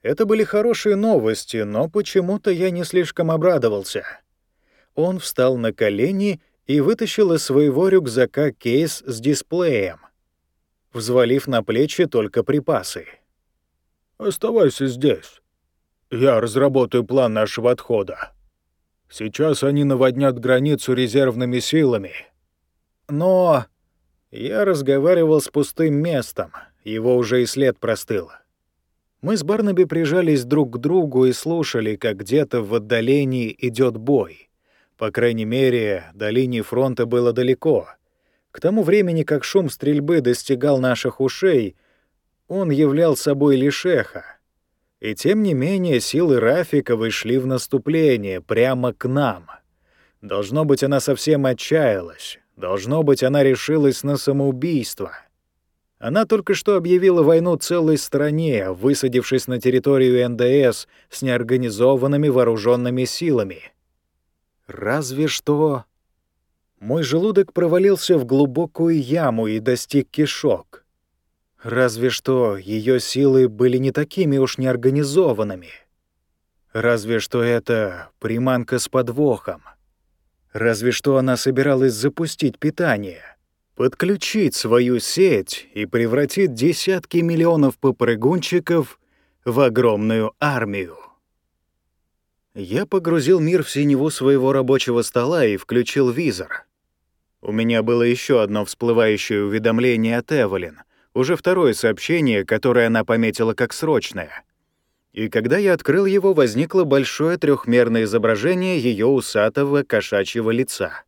Это были хорошие новости, но почему-то я не слишком обрадовался. Он встал на колени и вытащил из своего рюкзака кейс с дисплеем взвалив на плечи только припасы. «Оставайся здесь. Я разработаю план нашего отхода. Сейчас они наводнят границу резервными силами». «Но...» Я разговаривал с пустым местом, его уже и след простыл. Мы с Барнаби прижались друг к другу и слушали, как где-то в отдалении идет бой. По крайней мере, до линии фронта было далеко — к тому времени, как шум стрельбы достигал наших ушей, он являл собой лишь эхо. И тем не менее силы Рафиковой шли в наступление прямо к нам. Должно быть, она совсем отчаялась. Должно быть, она решилась на самоубийство. Она только что объявила войну целой стране, высадившись на территорию НДС с неорганизованными вооруженными силами. Разве что мой желудок провалился в глубокую яму и достиг кишок. Разве что ее силы были не такими уж неорганизованными. Разве что это приманка с подвохом. Разве что она собиралась запустить питание, подключить свою сеть и превратить десятки миллионов попрыгунчиков в огромную армию. Я погрузил мир в синеву своего рабочего стола и включил визор — у меня было еще одно всплывающее уведомление от Эвелин, уже второе сообщение, которое она пометила как срочное. И когда я открыл его, возникло большое трехмерное изображение ее усатого кошачьего лица.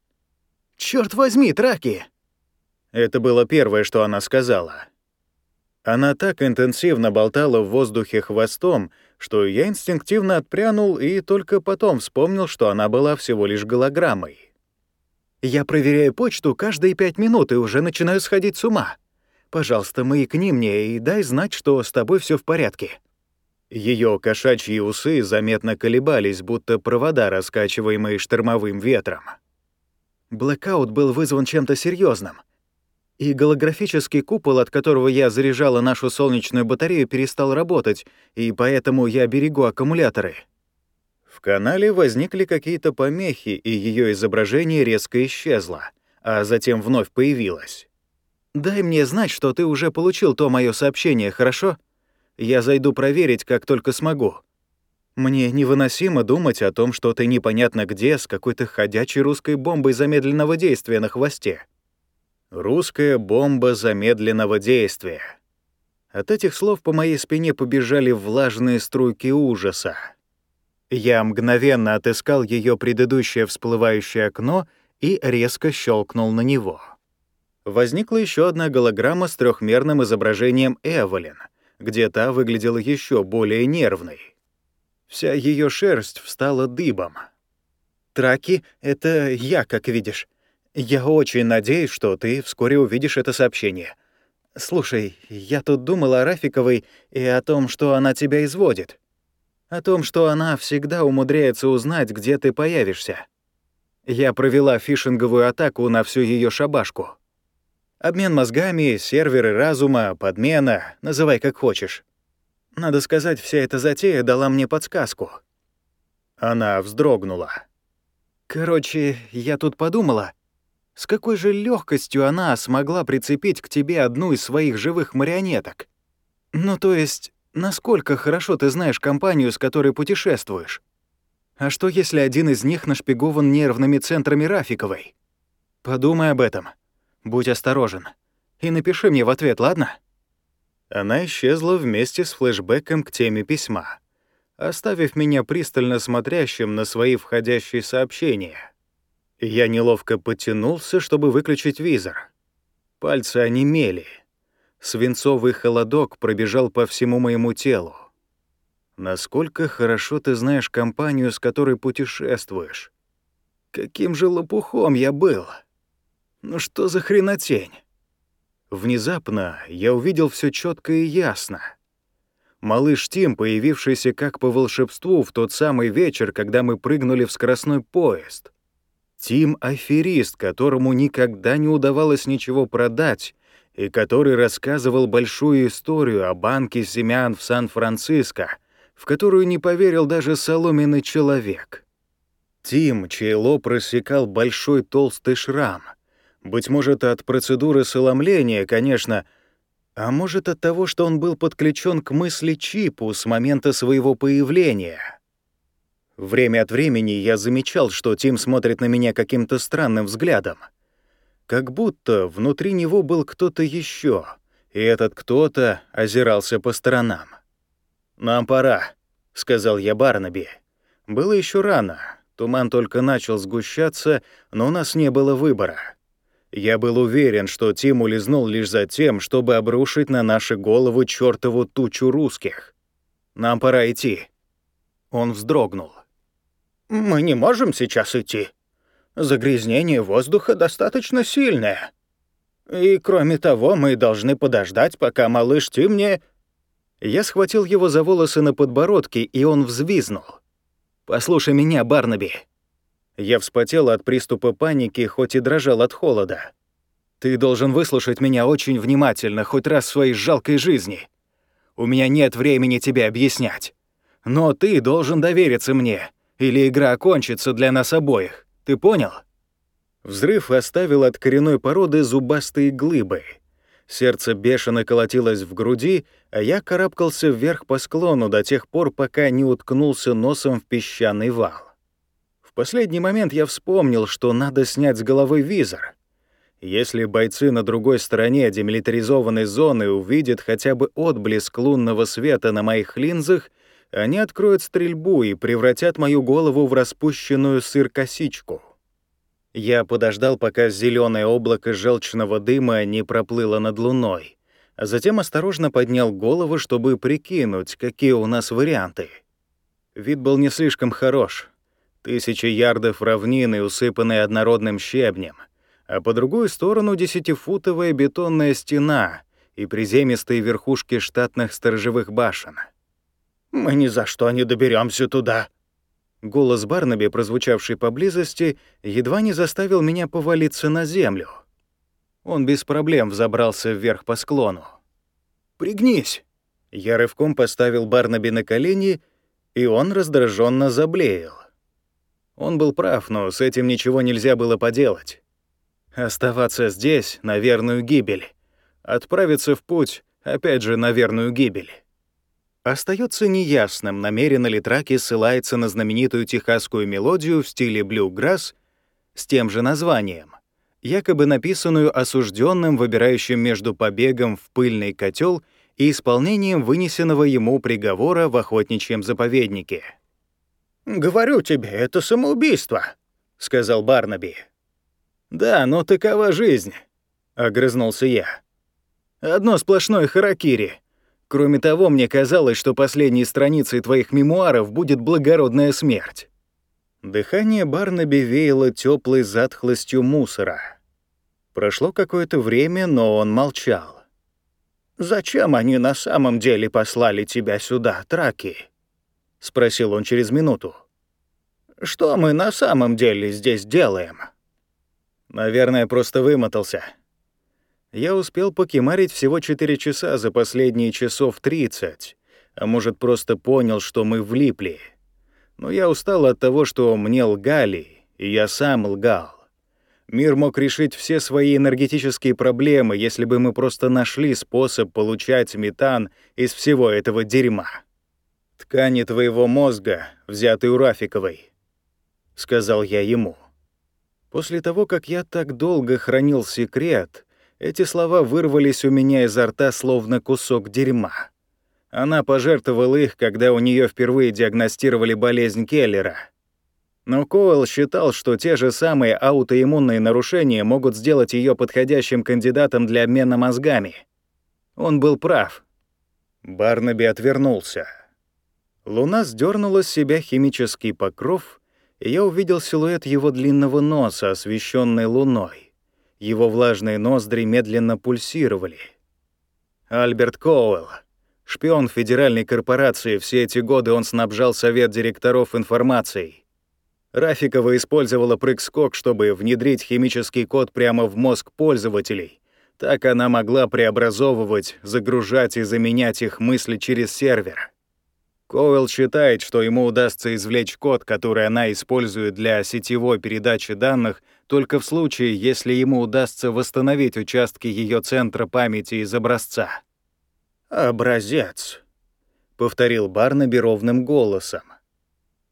«Чёрт возьми, Траки!» Это было первое, что она сказала. Она так интенсивно болтала в воздухе хвостом, что я инстинктивно отпрянул и только потом вспомнил, что она была всего лишь голограммой. Я проверяю почту каждые пять минут и уже начинаю сходить с ума. Пожалуйста, маякни мне и дай знать, что с тобой все в порядке». Ее кошачьи усы заметно колебались, будто провода, раскачиваемые штормовым ветром. Блэкаут был вызван чем-то серьезным, и голографический купол, от которого я заряжала нашу солнечную батарею, перестал работать, и поэтому я берегу аккумуляторы. Канале возникли какие-то помехи, и ее изображение резко исчезло, а затем вновь появилось. «Дай мне знать, что ты уже получил то мое сообщение, хорошо? Я зайду проверить, как только смогу. Мне невыносимо думать о том, что ты непонятно где с какой-то ходячей русской бомбой замедленного действия на хвосте. Русская бомба замедленного действия. От этих слов по моей спине побежали влажные струйки ужаса. Я мгновенно отыскал ее предыдущее всплывающее окно и резко щелкнул на него. Возникла еще одна голограмма с трехмерным изображением Эвелин, где та выглядела еще более нервной. Вся ее шерсть встала дыбом. «Траки — это я, как видишь. Я очень надеюсь, что ты вскоре увидишь это сообщение. Слушай, я тут думал о Рафиковой и о том, что она тебя изводит о том, что она всегда умудряется узнать, где ты появишься. Я провела фишинговую атаку на всю ее шабашку. Обмен мозгами, серверы разума, подмена, называй как хочешь. Надо сказать, вся эта затея дала мне подсказку. Она вздрогнула. Короче, я тут подумала, с какой же легкостью она смогла прицепить к тебе одну из своих живых марионеток. Ну, то есть, Насколько хорошо ты знаешь компанию, с которой путешествуешь? А что, если один из них нашпигован нервными центрами Рафиковой? Подумай об этом. Будь осторожен. И напиши мне в ответ, ладно?» Она исчезла вместе с флешбеком к теме письма, оставив меня пристально смотрящим на свои входящие сообщения. Я неловко потянулся, чтобы выключить визор. Пальцы онемели — Свинцовый холодок пробежал по всему моему телу. Насколько хорошо ты знаешь компанию, с которой путешествуешь? Каким же лопухом я был? Ну что за хренотень? Внезапно я увидел все четко и ясно. Малыш Тим, появившийся как по волшебству в тот самый вечер, когда мы прыгнули в скоростной поезд. Тим — аферист, которому никогда не удавалось ничего продать, и который рассказывал большую историю о банке семян в Сан-Франциско, в которую не поверил даже соломенный человек. Тим, чей лоб рассекал большой толстый шрам. Быть может, от процедуры соломления, конечно, а может, от того, что он был подключен к мысли чипу с момента своего появления. Время от времени я замечал, что Тим смотрит на меня каким-то странным взглядом — как будто внутри него был кто-то еще, и этот кто-то озирался по сторонам. «Нам пора», — сказал я Барнаби. Было еще рано, туман только начал сгущаться, но у нас не было выбора. Я был уверен, что Тим улизнул лишь за тем, чтобы обрушить на наши головы чертову тучу русских. «Нам пора идти». Он вздрогнул. «Мы не можем сейчас идти», загрязнение воздуха достаточно сильное. И кроме того, мы должны подождать, пока малыш Тим не...» Я схватил его за волосы на подбородке, и он взвизнул. «Послушай меня, Барнаби». Я вспотел от приступа паники, хоть и дрожал от холода. «Ты должен выслушать меня очень внимательно, хоть раз в своей жалкой жизни. У меня нет времени тебе объяснять. Но ты должен довериться мне, или игра окончится для нас обоих. Ты понял?» Взрыв оставил от коренной породы зубастые глыбы. Сердце бешено колотилось в груди, а я карабкался вверх по склону до тех пор, пока не уткнулся носом в песчаный вал. В последний момент я вспомнил, что надо снять с головы визор. Если бойцы на другой стороне демилитаризованной зоны увидят хотя бы отблеск лунного света на моих линзах — они откроют стрельбу и превратят мою голову в распущенную сыр-косичку. Я подождал, пока зеленое облако желчного дыма не проплыло над луной, а затем осторожно поднял голову, чтобы прикинуть, какие у нас варианты. Вид был не слишком хорош. Тысячи ярдов равнины, усыпанные однородным щебнем, а по другую сторону десятифутовая бетонная стена и приземистые верхушки штатных сторожевых башен — мы ни за что не доберемся туда». Голос Барнаби, прозвучавший поблизости, едва не заставил меня повалиться на землю. Он без проблем взобрался вверх по склону. «Пригнись!» Я рывком поставил Барнаби на колени, и он раздраженно заблеял. Он был прав, но с этим ничего нельзя было поделать. Оставаться здесь — на верную гибель. Отправиться в путь — опять же на верную гибель. Остается неясным, намеренно ли Траки ссылается на знаменитую техасскую мелодию в стиле блюграсс с тем же названием, якобы написанную осужденным, выбирающим между побегом в пыльный котел и исполнением вынесенного ему приговора в охотничьем заповеднике. «Говорю тебе, это самоубийство», — сказал Барнаби. «Да, но такова жизнь», — огрызнулся я. «Одно сплошное харакири. Кроме того, мне казалось, что последней страницей твоих мемуаров будет благородная смерть». Дыхание Барнаби веяло теплой затхлостью мусора. Прошло какое-то время, но он молчал. «Зачем они на самом деле послали тебя сюда, Траки?» — спросил он через минуту. «Что мы на самом деле здесь делаем?» Наверное, просто вымотался. Я успел покемарить всего 4 часа за последние часов 30, а может, просто понял, что мы влипли. Но я устал от того, что мне лгали, и я сам лгал. Мир мог решить все свои энергетические проблемы, если бы мы просто нашли способ получать метан из всего этого дерьма. «Ткани твоего мозга, взятые у Рафиковой», — сказал я ему. После того, как я так долго хранил секрет, эти слова вырвались у меня изо рта словно кусок дерьма. Она пожертвовала их, когда у нее впервые диагностировали болезнь Келлера. Но Коэл считал, что те же самые аутоиммунные нарушения могут сделать ее подходящим кандидатом для обмена мозгами. Он был прав. Барнаби отвернулся. Луна сдернула с себя химический покров — и я увидел силуэт его длинного носа, освещенный луной. Его влажные ноздри медленно пульсировали. Альберт Коуэлл, шпион федеральной корпорации, все эти годы он снабжал совет директоров информацией. Рафикова использовала прыг-скок, чтобы внедрить химический код прямо в мозг пользователей. Так она могла преобразовывать, загружать и заменять их мысли через сервер. Коуэлл считает, что ему удастся извлечь код, который она использует для сетевой передачи данных, только в случае, если ему удастся восстановить участки ее центра памяти из образца. «Образец», — повторил Барнаби ровным голосом.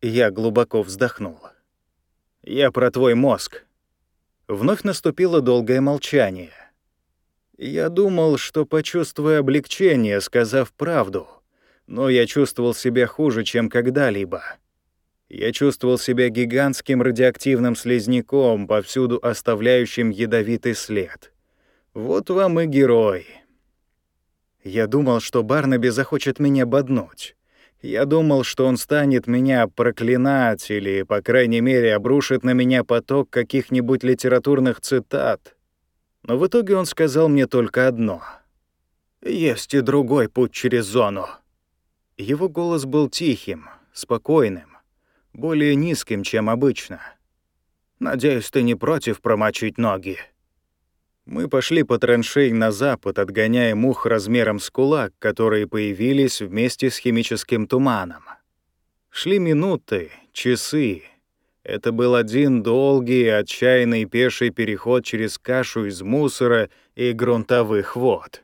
Я глубоко вздохнул. «Я про твой мозг». Вновь наступило долгое молчание. Я думал, что почувствую облегчение, сказав правду — но я чувствовал себя хуже, чем когда-либо. Я чувствовал себя гигантским радиоактивным слизняком, повсюду оставляющим ядовитый след. Вот вам и герой. Я думал, что Барнаби захочет меня боднуть. Я думал, что он станет меня проклинать или, по крайней мере, обрушит на меня поток каких-нибудь литературных цитат. Но в итоге он сказал мне только одно. «Есть и другой путь через зону». Его голос был тихим, спокойным, более низким, чем обычно. «Надеюсь, ты не против промочить ноги?» Мы пошли по траншей на запад, отгоняя мух размером с кулак, которые появились вместе с химическим туманом. Шли минуты, часы. Это был один долгий, отчаянный пеший переход через кашу из мусора и грунтовых вод.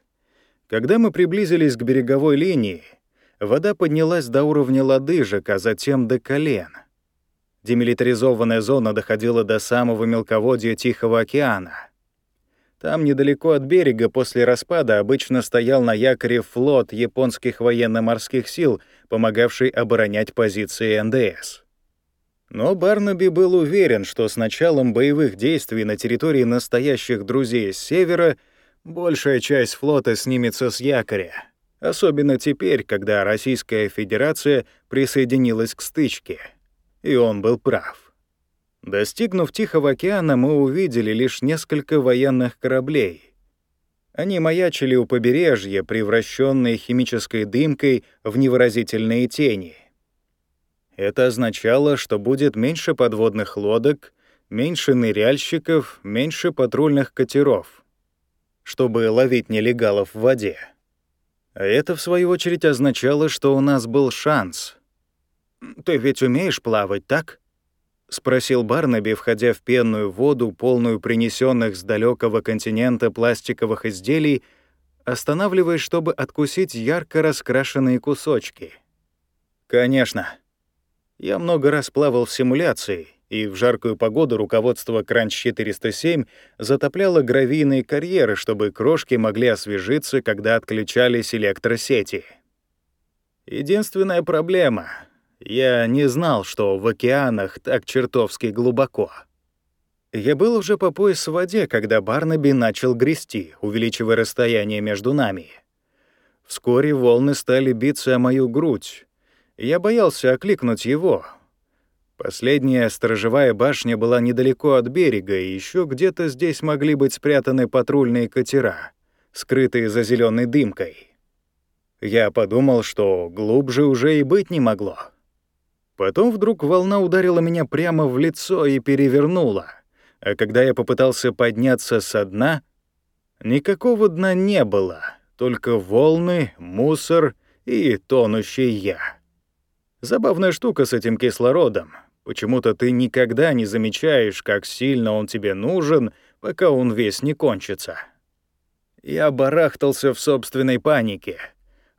Когда мы приблизились к береговой линии, вода поднялась до уровня лодыжек, а затем до колен. Демилитаризованная зона доходила до самого мелководья Тихого океана. Там, недалеко от берега, после распада обычно стоял на якоре флот японских военно-морских сил, помогавший оборонять позиции НДС. Но Барнаби был уверен, что с началом боевых действий на территории настоящих друзей с севера большая часть флота снимется с якоря. Особенно теперь, когда Российская Федерация присоединилась к стычке. И он был прав. Достигнув Тихого океана, мы увидели лишь несколько военных кораблей. Они маячили у побережья, превращенные химической дымкой в невыразительные тени. Это означало, что будет меньше подводных лодок, меньше ныряльщиков, меньше патрульных катеров, чтобы ловить нелегалов в воде. А это, в свою очередь, означало, что у нас был шанс. «Ты ведь умеешь плавать, так?» — спросил Барнаби, входя в пенную воду, полную принесенных с далекого континента пластиковых изделий, останавливаясь, чтобы откусить ярко раскрашенные кусочки. Конечно. Я много раз плавал в симуляции, и в жаркую погоду руководство Кранч-407 затопляло гравийные карьеры, чтобы крошки могли освежиться, когда отключались электросети. Единственная проблема — я не знал, что в океанах так чертовски глубоко. Я был уже по пояс в воде, когда Барнаби начал грести, увеличивая расстояние между нами. Вскоре волны стали биться о мою грудь. Я боялся окликнуть его, Последняя сторожевая башня была недалеко от берега, и еще где-то здесь могли быть спрятаны патрульные катера, скрытые за зеленой дымкой. Я подумал, что глубже уже и быть не могло. Потом вдруг волна ударила меня прямо в лицо и перевернула, а когда я попытался подняться со дна, никакого дна не было, только волны, мусор и тонущий я. Забавная штука с этим кислородом — Почему-то ты никогда не замечаешь, как сильно он тебе нужен, пока он весь не кончится. Я барахтался в собственной панике.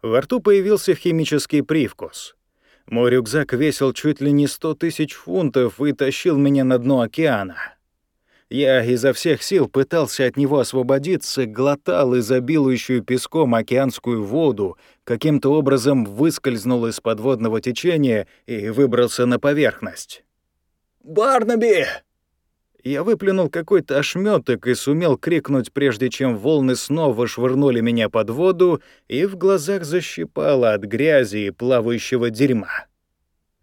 Во рту появился химический привкус. Мой рюкзак весил чуть ли не сто тысяч фунтов и тащил меня на дно океана. Я изо всех сил пытался от него освободиться, глотал изобилующую песком океанскую воду, каким-то образом выскользнул из подводного течения и выбрался на поверхность. «Барнаби!» Я выплюнул какой-то ошметок и сумел крикнуть, прежде чем волны снова швырнули меня под воду, и в глазах защипало от грязи и плавающего дерьма.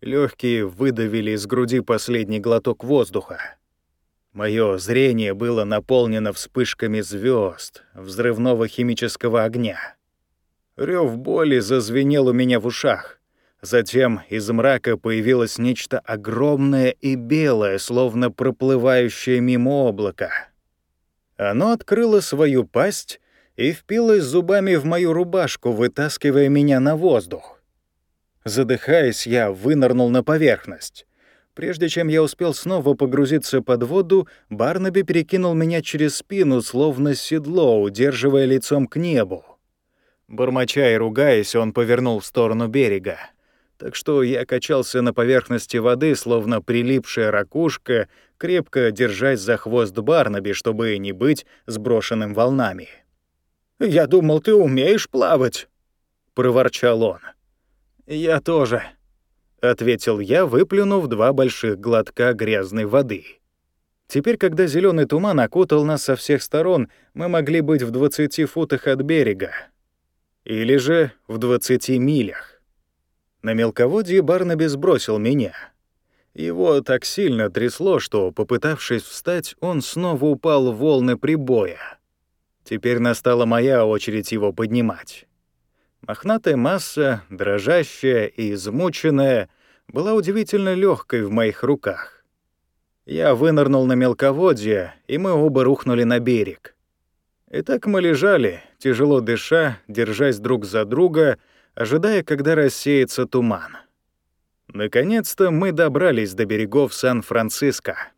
Легкие выдавили из груди последний глоток воздуха. Мое зрение было наполнено вспышками звезд, взрывного химического огня. Рев боли зазвенел у меня в ушах. Затем из мрака появилось нечто огромное и белое, словно проплывающее мимо облака. Оно открыло свою пасть и впилось зубами в мою рубашку, вытаскивая меня на воздух. Задыхаясь, я вынырнул на поверхность. Прежде чем я успел снова погрузиться под воду, Барнаби перекинул меня через спину, словно седло, удерживая лицом к небу. Бормоча и ругаясь, он повернул в сторону берега. Так что я качался на поверхности воды, словно прилипшая ракушка, крепко держась за хвост Барнаби, чтобы не быть сброшенным волнами. «Я думал, ты умеешь плавать», — проворчал он. «Я тоже», — ответил я, выплюнув два больших глотка грязной воды. Теперь, когда зеленый туман окутал нас со всех сторон, мы могли быть в 20 футах от берега. Или же в 20 милях. На мелководье Барнаби сбросил меня. Его так сильно трясло, что, попытавшись встать, он снова упал в волны прибоя. Теперь настала моя очередь его поднимать. Мохнатая масса, дрожащая и измученная, была удивительно легкой в моих руках. Я вынырнул на мелководье, и мы оба рухнули на берег. И так мы лежали, тяжело дыша, держась друг за друга, ожидая, когда рассеется туман. Наконец-то мы добрались до берегов Сан-Франциско.